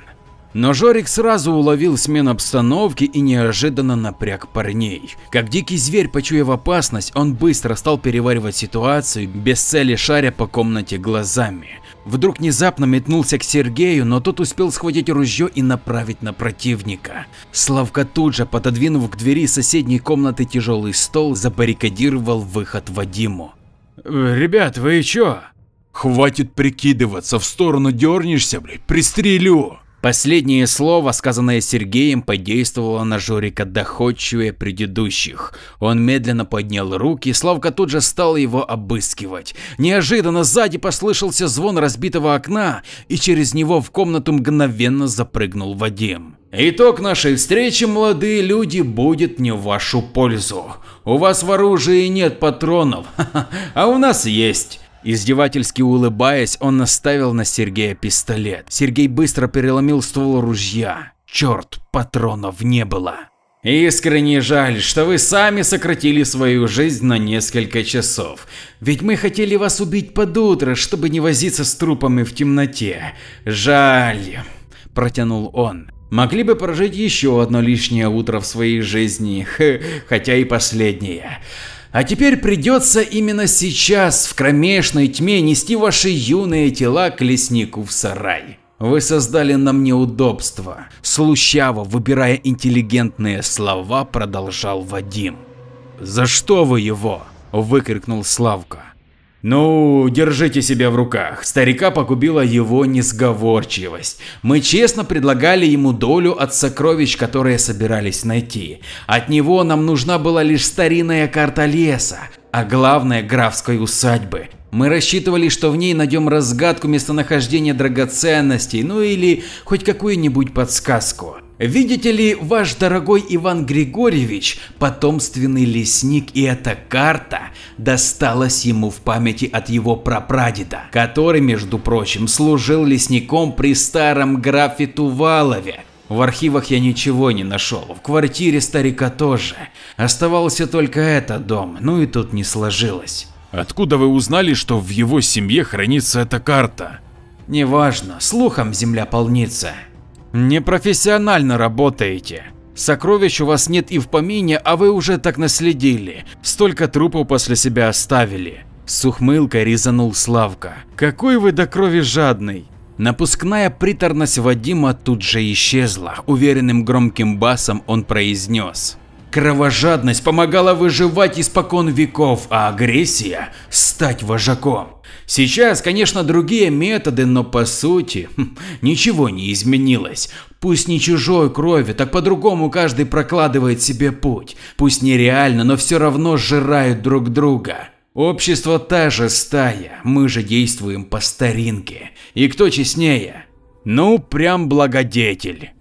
Но Жорик сразу уловил смену обстановки и неожиданно напряг парней. Как дикий зверь, почуяв опасность, он быстро стал переваривать ситуацию, без цели шаря по комнате глазами. Вдруг внезапно метнулся к Сергею, но тот успел схватить ружье и направить на противника. Славка тут же, пододвинув к двери соседней комнаты тяжелый стол, забаррикадировал выход Вадиму. «Ребят, вы чё?» «Хватит прикидываться, в сторону дернешься, блядь, пристрелю!» Последнее слово, сказанное Сергеем, подействовало на Жорика доходчивее предыдущих. Он медленно поднял руки, Славка тут же стал его обыскивать. Неожиданно сзади послышался звон разбитого окна, и через него в комнату мгновенно запрыгнул Вадим. Итог нашей встречи, молодые люди, будет не в вашу пользу. У вас в оружии нет патронов, а у нас есть. Издевательски улыбаясь, он наставил на Сергея пистолет. Сергей быстро переломил ствол ружья. Черт, патронов не было. Искренне жаль, что вы сами сократили свою жизнь на несколько часов. Ведь мы хотели вас убить под утро, чтобы не возиться с трупами в темноте. Жаль, протянул он. Могли бы прожить еще одно лишнее утро в своей жизни, хотя и последнее. А теперь придется именно сейчас, в кромешной тьме, нести ваши юные тела к леснику в сарай. Вы создали нам неудобства. Слущаво, выбирая интеллигентные слова, продолжал Вадим. За что вы его? выкрикнул Славка. Ну, держите себя в руках. Старика погубила его несговорчивость. Мы честно предлагали ему долю от сокровищ, которые собирались найти. От него нам нужна была лишь старинная карта леса, а главное графской усадьбы. Мы рассчитывали, что в ней найдем разгадку местонахождения драгоценностей, ну или хоть какую-нибудь подсказку. Видите ли, ваш дорогой Иван Григорьевич – потомственный лесник, и эта карта досталась ему в памяти от его прапрадеда, который, между прочим, служил лесником при старом графе Тувалове. В архивах я ничего не нашел, в квартире старика тоже. Оставался только этот дом, ну и тут не сложилось. Откуда вы узнали, что в его семье хранится эта карта? Неважно, слухом земля полнится. Непрофессионально работаете. Сокровищ у вас нет и в помине, а вы уже так наследили. Столько трупов после себя оставили. С ухмылкой резанул Славка. Какой вы до крови жадный. Напускная приторность Вадима тут же исчезла. Уверенным громким басом он произнес. Кровожадность помогала выживать испокон веков, а агрессия – стать вожаком. Сейчас, конечно, другие методы, но по сути хм, ничего не изменилось. Пусть не чужой крови, так по-другому каждый прокладывает себе путь. Пусть нереально, но все равно сжирают друг друга. Общество та же стая, мы же действуем по старинке. И кто честнее? Ну, прям благодетель.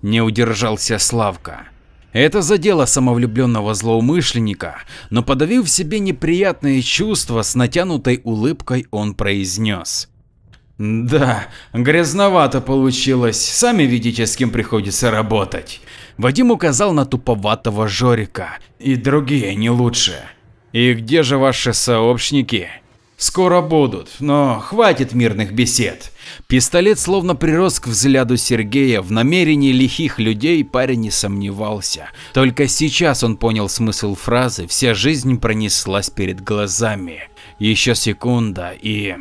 Не удержался Славка. Это задело самовлюбленного злоумышленника, но подавив в себе неприятные чувства, с натянутой улыбкой он произнес. Да, грязновато получилось, сами видите, с кем приходится работать. Вадим указал на туповатого Жорика, и другие не лучше. И где же ваши сообщники? Скоро будут, но хватит мирных бесед. Пистолет словно прирос к взгляду Сергея, в намерении лихих людей парень не сомневался. Только сейчас он понял смысл фразы, вся жизнь пронеслась перед глазами. Еще секунда и…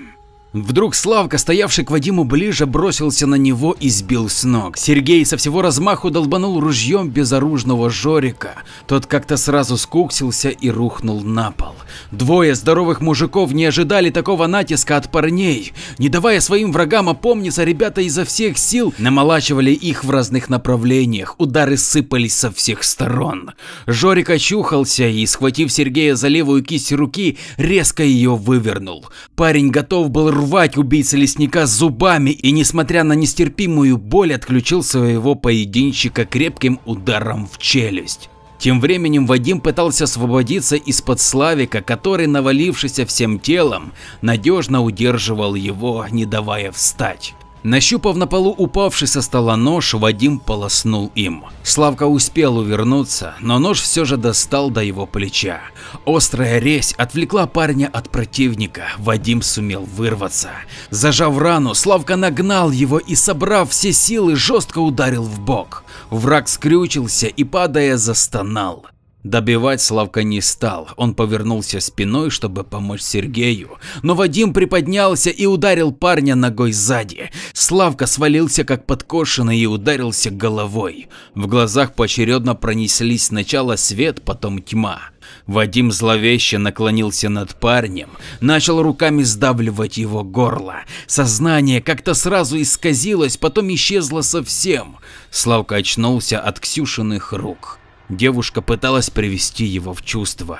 Вдруг Славка, стоявший к Вадиму ближе, бросился на него и сбил с ног. Сергей со всего размаху долбанул ружьем безоружного Жорика. Тот как-то сразу скуксился и рухнул на пол. Двое здоровых мужиков не ожидали такого натиска от парней. Не давая своим врагам опомниться, ребята изо всех сил намолачивали их в разных направлениях. Удары сыпались со всех сторон. Жорик очухался и, схватив Сергея за левую кисть руки, резко ее вывернул. Парень готов был рвать убийцы лесника зубами и, несмотря на нестерпимую боль, отключил своего поединщика крепким ударом в челюсть. Тем временем Вадим пытался освободиться из-под Славика, который, навалившийся всем телом, надежно удерживал его, не давая встать. Нащупав на полу упавший со стола нож, Вадим полоснул им. Славка успел увернуться, но нож все же достал до его плеча. Острая резь отвлекла парня от противника, Вадим сумел вырваться. Зажав рану, Славка нагнал его и, собрав все силы, жестко ударил в бок. Враг скрючился и, падая, застонал. Добивать Славка не стал, он повернулся спиной, чтобы помочь Сергею, но Вадим приподнялся и ударил парня ногой сзади. Славка свалился как подкошенный и ударился головой. В глазах поочередно пронеслись сначала свет, потом тьма. Вадим зловеще наклонился над парнем, начал руками сдавливать его горло. Сознание как-то сразу исказилось, потом исчезло совсем. Славка очнулся от Ксюшиных рук. Девушка пыталась привести его в чувство.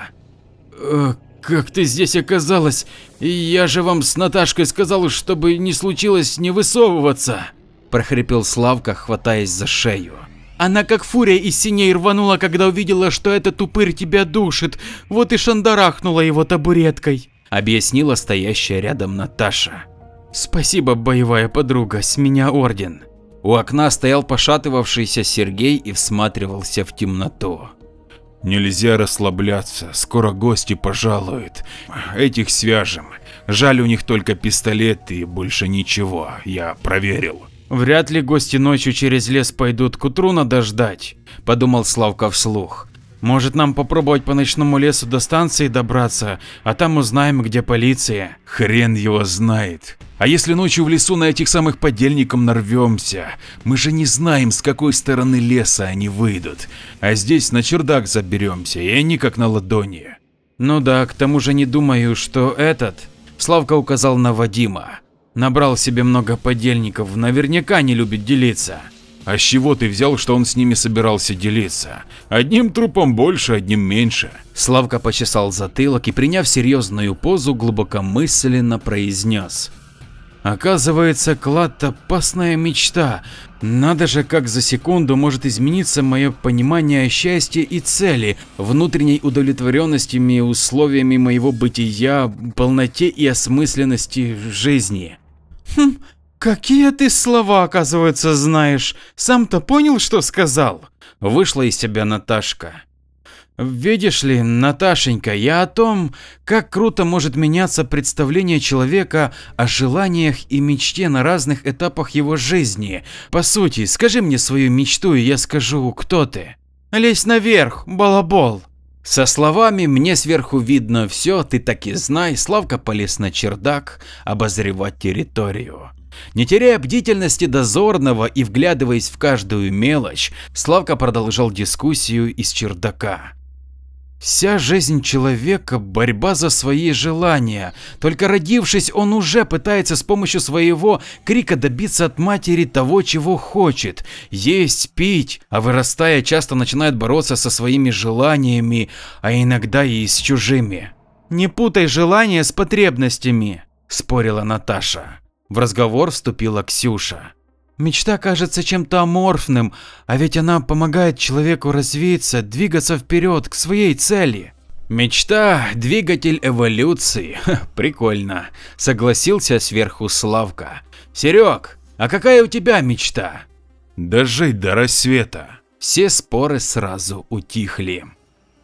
«Э, «Как ты здесь оказалась? Я же вам с Наташкой сказал, чтобы не случилось не высовываться!» – прохрипел Славка, хватаясь за шею. Она как фурия из синей рванула, когда увидела, что этот упырь тебя душит, вот и шандарахнула его табуреткой, объяснила стоящая рядом Наташа. Спасибо, боевая подруга, с меня орден. У окна стоял пошатывавшийся Сергей и всматривался в темноту. Нельзя расслабляться, скоро гости пожалуют. Этих свяжем. Жаль, у них только пистолет и больше ничего, я проверил. Вряд ли гости ночью через лес пойдут, к утру надо ждать, подумал Славка вслух. Может нам попробовать по ночному лесу до станции добраться, а там узнаем, где полиция. Хрен его знает. А если ночью в лесу на этих самых подельников нарвемся? Мы же не знаем, с какой стороны леса они выйдут. А здесь на чердак заберемся, и они как на ладони. Ну да, к тому же не думаю, что этот… Славка указал на Вадима. Набрал себе много подельников, наверняка не любит делиться. А с чего ты взял, что он с ними собирался делиться? Одним трупом больше, одним меньше. Славка почесал затылок и, приняв серьезную позу, глубокомысленно произнес. Оказывается, клад – опасная мечта. Надо же, как за секунду может измениться мое понимание счастья и цели, внутренней удовлетворенностями и условиями моего бытия, полноте и осмысленности жизни. Хм, Какие ты слова, оказывается, знаешь? Сам-то понял, что сказал? Вышла из себя Наташка. Видишь ли, Наташенька, я о том, как круто может меняться представление человека о желаниях и мечте на разных этапах его жизни. По сути, скажи мне свою мечту, и я скажу, кто ты. Лезь наверх, балабол. Со словами «мне сверху видно все, ты так и знай», Славка полез на чердак обозревать территорию. Не теряя бдительности дозорного и вглядываясь в каждую мелочь, Славка продолжал дискуссию из чердака. Вся жизнь человека – борьба за свои желания. Только родившись, он уже пытается с помощью своего крика добиться от матери того, чего хочет – есть, пить, а вырастая часто начинает бороться со своими желаниями, а иногда и с чужими. «Не путай желания с потребностями», – спорила Наташа. В разговор вступила Ксюша. Мечта кажется чем-то аморфным, а ведь она помогает человеку развиться, двигаться вперед к своей цели. Мечта – двигатель эволюции. Ха, прикольно, согласился сверху Славка. Серег, а какая у тебя мечта? Дожить до рассвета. Все споры сразу утихли.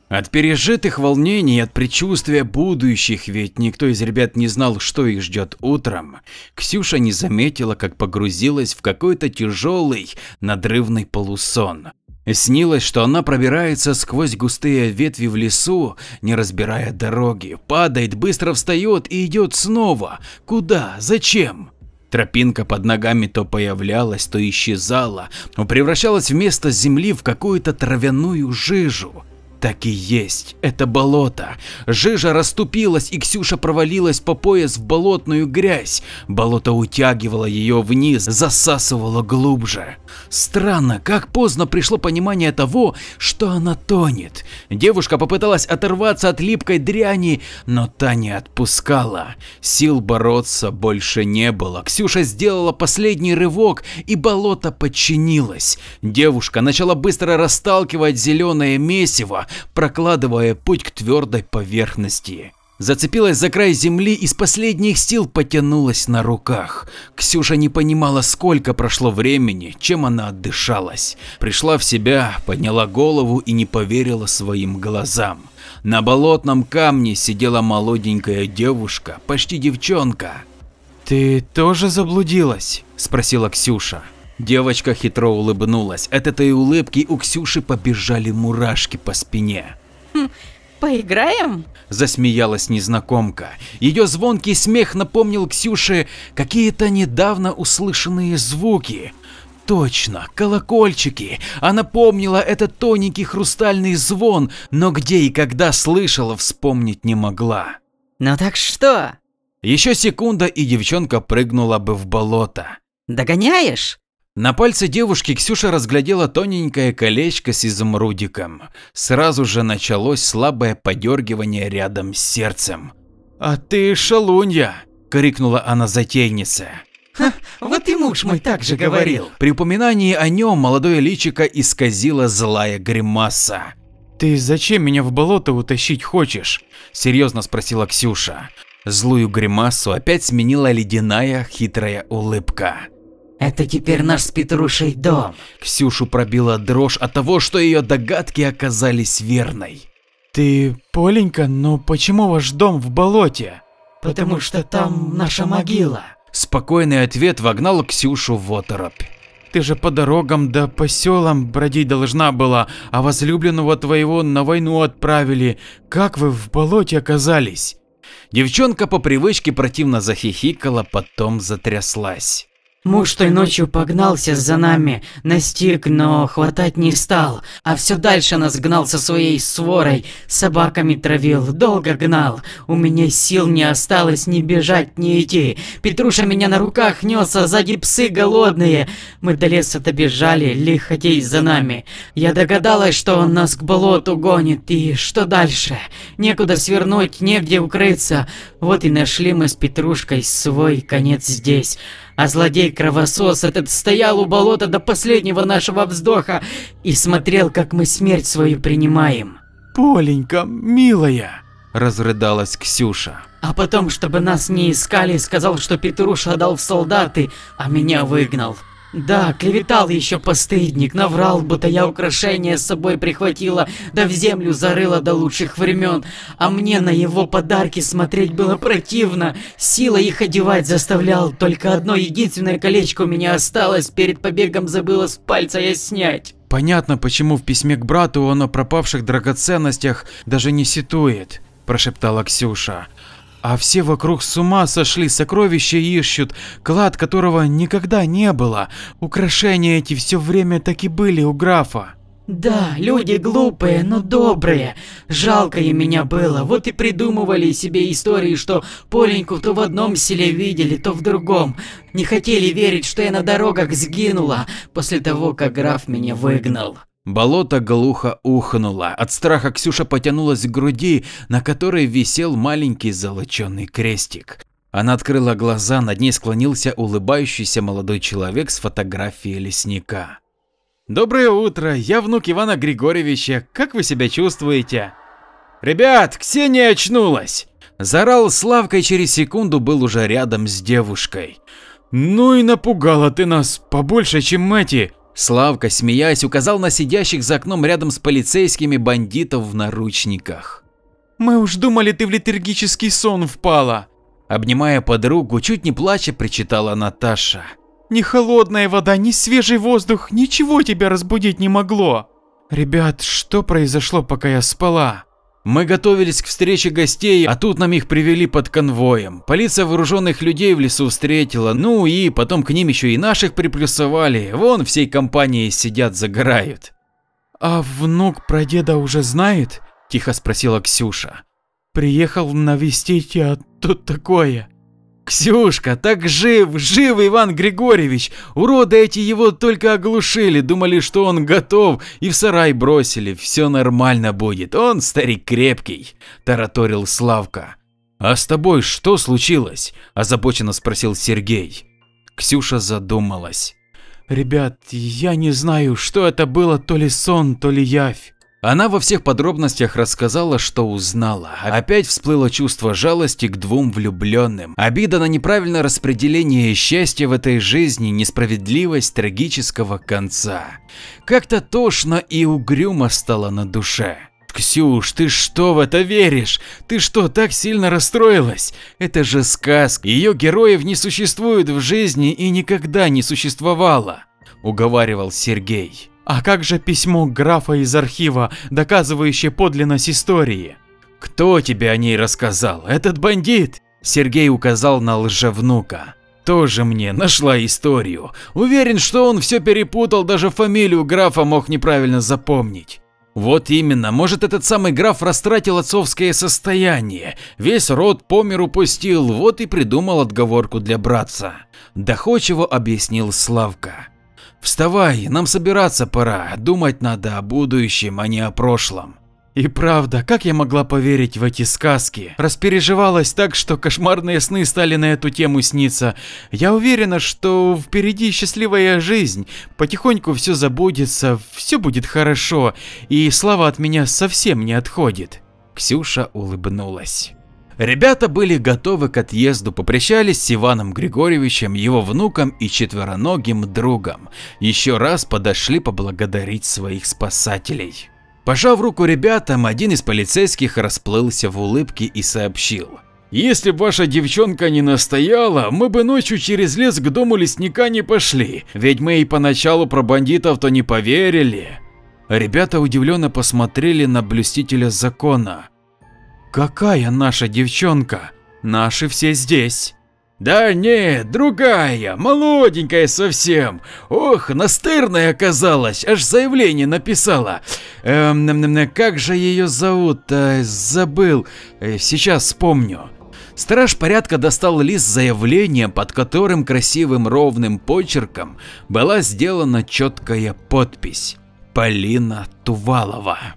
От пережитых волнений, от предчувствия будущих, ведь никто из ребят не знал, что их ждет утром, Ксюша не заметила, как погрузилась в какой-то тяжелый, надрывный полусон. Снилось, что она пробирается сквозь густые ветви в лесу, не разбирая дороги, падает, быстро встает и идет снова. Куда? Зачем? Тропинка под ногами то появлялась, то исчезала, но превращалась вместо земли в какую-то травяную жижу. Так и есть, это болото. Жижа расступилась, и Ксюша провалилась по пояс в болотную грязь. Болото утягивало ее вниз, засасывало глубже. Странно, как поздно пришло понимание того, что она тонет. Девушка попыталась оторваться от липкой дряни, но та не отпускала. Сил бороться больше не было. Ксюша сделала последний рывок, и болото подчинилось. Девушка начала быстро расталкивать зеленое месиво, прокладывая путь к твердой поверхности. Зацепилась за край земли и с последних сил потянулась на руках. Ксюша не понимала, сколько прошло времени, чем она отдышалась. Пришла в себя, подняла голову и не поверила своим глазам. На болотном камне сидела молоденькая девушка, почти девчонка. «Ты тоже заблудилась?» – спросила Ксюша. Девочка хитро улыбнулась. От этой улыбки у Ксюши побежали мурашки по спине. Хм, поиграем? Засмеялась незнакомка. Ее звонкий смех напомнил Ксюше какие-то недавно услышанные звуки. Точно, колокольчики. Она помнила этот тоненький хрустальный звон, но где и когда слышала, вспомнить не могла. Ну так что? Еще секунда, и девчонка прыгнула бы в болото. Догоняешь? На пальце девушки Ксюша разглядела тоненькое колечко с изумрудиком. Сразу же началось слабое подергивание рядом с сердцем. «А ты шалунья!» – крикнула она затейнице. Ха, вот и муж мой так же говорил. При упоминании о нем молодое личико исказила злая гримаса. «Ты зачем меня в болото утащить хочешь?» – серьезно спросила Ксюша. Злую гримасу опять сменила ледяная хитрая улыбка. Это теперь наш с Петрушей дом. Ксюшу пробила дрожь от того, что ее догадки оказались верной. Ты, Поленька, но почему ваш дом в болоте? Потому что там наша могила. Спокойный ответ вогнал Ксюшу в оторопь. Ты же по дорогам да по селам бродить должна была, а возлюбленного твоего на войну отправили. Как вы в болоте оказались? Девчонка по привычке противно захихикала, потом затряслась. Муж той ночью погнался за нами, настиг, но хватать не стал, а все дальше нас гнал со своей сворой, собаками травил, долго гнал. У меня сил не осталось ни бежать, ни идти. Петруша меня на руках нес, а сзади псы голодные. Мы до леса добежали, лихотей за нами. Я догадалась, что он нас к болоту гонит, и что дальше? Некуда свернуть, негде укрыться. Вот и нашли мы с Петрушкой свой конец здесь. А злодей-кровосос этот стоял у болота до последнего нашего вздоха и смотрел, как мы смерть свою принимаем. Поленька, милая, разрыдалась Ксюша. А потом, чтобы нас не искали, сказал, что Петруша отдал в солдаты, а меня выгнал. Да, клеветал еще постыдник, наврал, будто я украшения с собой прихватила, да в землю зарыла до лучших времен. А мне на его подарки смотреть было противно, сила их одевать заставлял, только одно единственное колечко у меня осталось, перед побегом забыла с пальца я снять. Понятно, почему в письме к брату он о пропавших драгоценностях даже не ситует, прошептала Ксюша. А все вокруг с ума сошли, сокровища ищут, клад которого никогда не было. Украшения эти все время так и были у графа. Да, люди глупые, но добрые. Жалко им меня было, вот и придумывали себе истории, что Поленьку то в одном селе видели, то в другом. Не хотели верить, что я на дорогах сгинула, после того, как граф меня выгнал. Болото глухо ухнуло. От страха Ксюша потянулась к груди, на которой висел маленький золоченый крестик. Она открыла глаза, над ней склонился улыбающийся молодой человек с фотографией лесника. Доброе утро, я внук Ивана Григорьевича, как вы себя чувствуете? Ребят, Ксения очнулась! Заорал Славка и через секунду был уже рядом с девушкой. Ну и напугала ты нас побольше, чем эти. Славка, смеясь, указал на сидящих за окном рядом с полицейскими бандитов в наручниках. Мы уж думали, ты в летаргический сон впала. Обнимая подругу, чуть не плача, причитала Наташа. Ни холодная вода, ни свежий воздух, ничего тебя разбудить не могло. Ребят, что произошло, пока я спала? Мы готовились к встрече гостей, а тут нам их привели под конвоем. Полиция вооруженных людей в лесу встретила, ну и потом к ним еще и наших приплюсовали. Вон всей компанией сидят, загорают. А внук про деда уже знает? Тихо спросила Ксюша. Приехал навестить, а тут такое. Ксюшка, так жив, жив Иван Григорьевич. Уроды эти его только оглушили, думали, что он готов, и в сарай бросили. Все нормально будет, он старик крепкий, тараторил Славка. А с тобой что случилось? озабоченно спросил Сергей. Ксюша задумалась. Ребят, я не знаю, что это было, то ли сон, то ли явь. Она во всех подробностях рассказала, что узнала. Опять всплыло чувство жалости к двум влюбленным. Обида на неправильное распределение счастья в этой жизни, несправедливость трагического конца. Как-то тошно и угрюмо стало на душе. Ксюш, ты что в это веришь? Ты что, так сильно расстроилась? Это же сказка. Ее героев не существует в жизни и никогда не существовало, уговаривал Сергей. А как же письмо графа из архива, доказывающее подлинность истории? Кто тебе о ней рассказал? Этот бандит? Сергей указал на лжевнука. Тоже мне нашла историю. Уверен, что он все перепутал, даже фамилию графа мог неправильно запомнить. Вот именно, может этот самый граф растратил отцовское состояние, весь род по миру пустил, вот и придумал отговорку для братца. Доходчиво объяснил Славка. Вставай, нам собираться пора, думать надо о будущем, а не о прошлом. И правда, как я могла поверить в эти сказки? Распереживалась так, что кошмарные сны стали на эту тему сниться. Я уверена, что впереди счастливая жизнь, потихоньку все забудется, все будет хорошо, и слава от меня совсем не отходит. Ксюша улыбнулась. Ребята были готовы к отъезду, попрощались с Иваном Григорьевичем, его внуком и четвероногим другом. Еще раз подошли поблагодарить своих спасателей. Пожав руку ребятам, один из полицейских расплылся в улыбке и сообщил. Если б ваша девчонка не настояла, мы бы ночью через лес к дому лесника не пошли, ведь мы и поначалу про бандитов-то не поверили. Ребята удивленно посмотрели на блюстителя закона. Какая наша девчонка? Наши все здесь. Да нет, другая, молоденькая совсем. Ох, настырная оказалась, аж заявление написала. Эм, как же ее зовут-то? Забыл. Э, сейчас вспомню. Страж порядка достал лист с заявлением, под которым красивым ровным почерком была сделана четкая подпись. Полина Тувалова.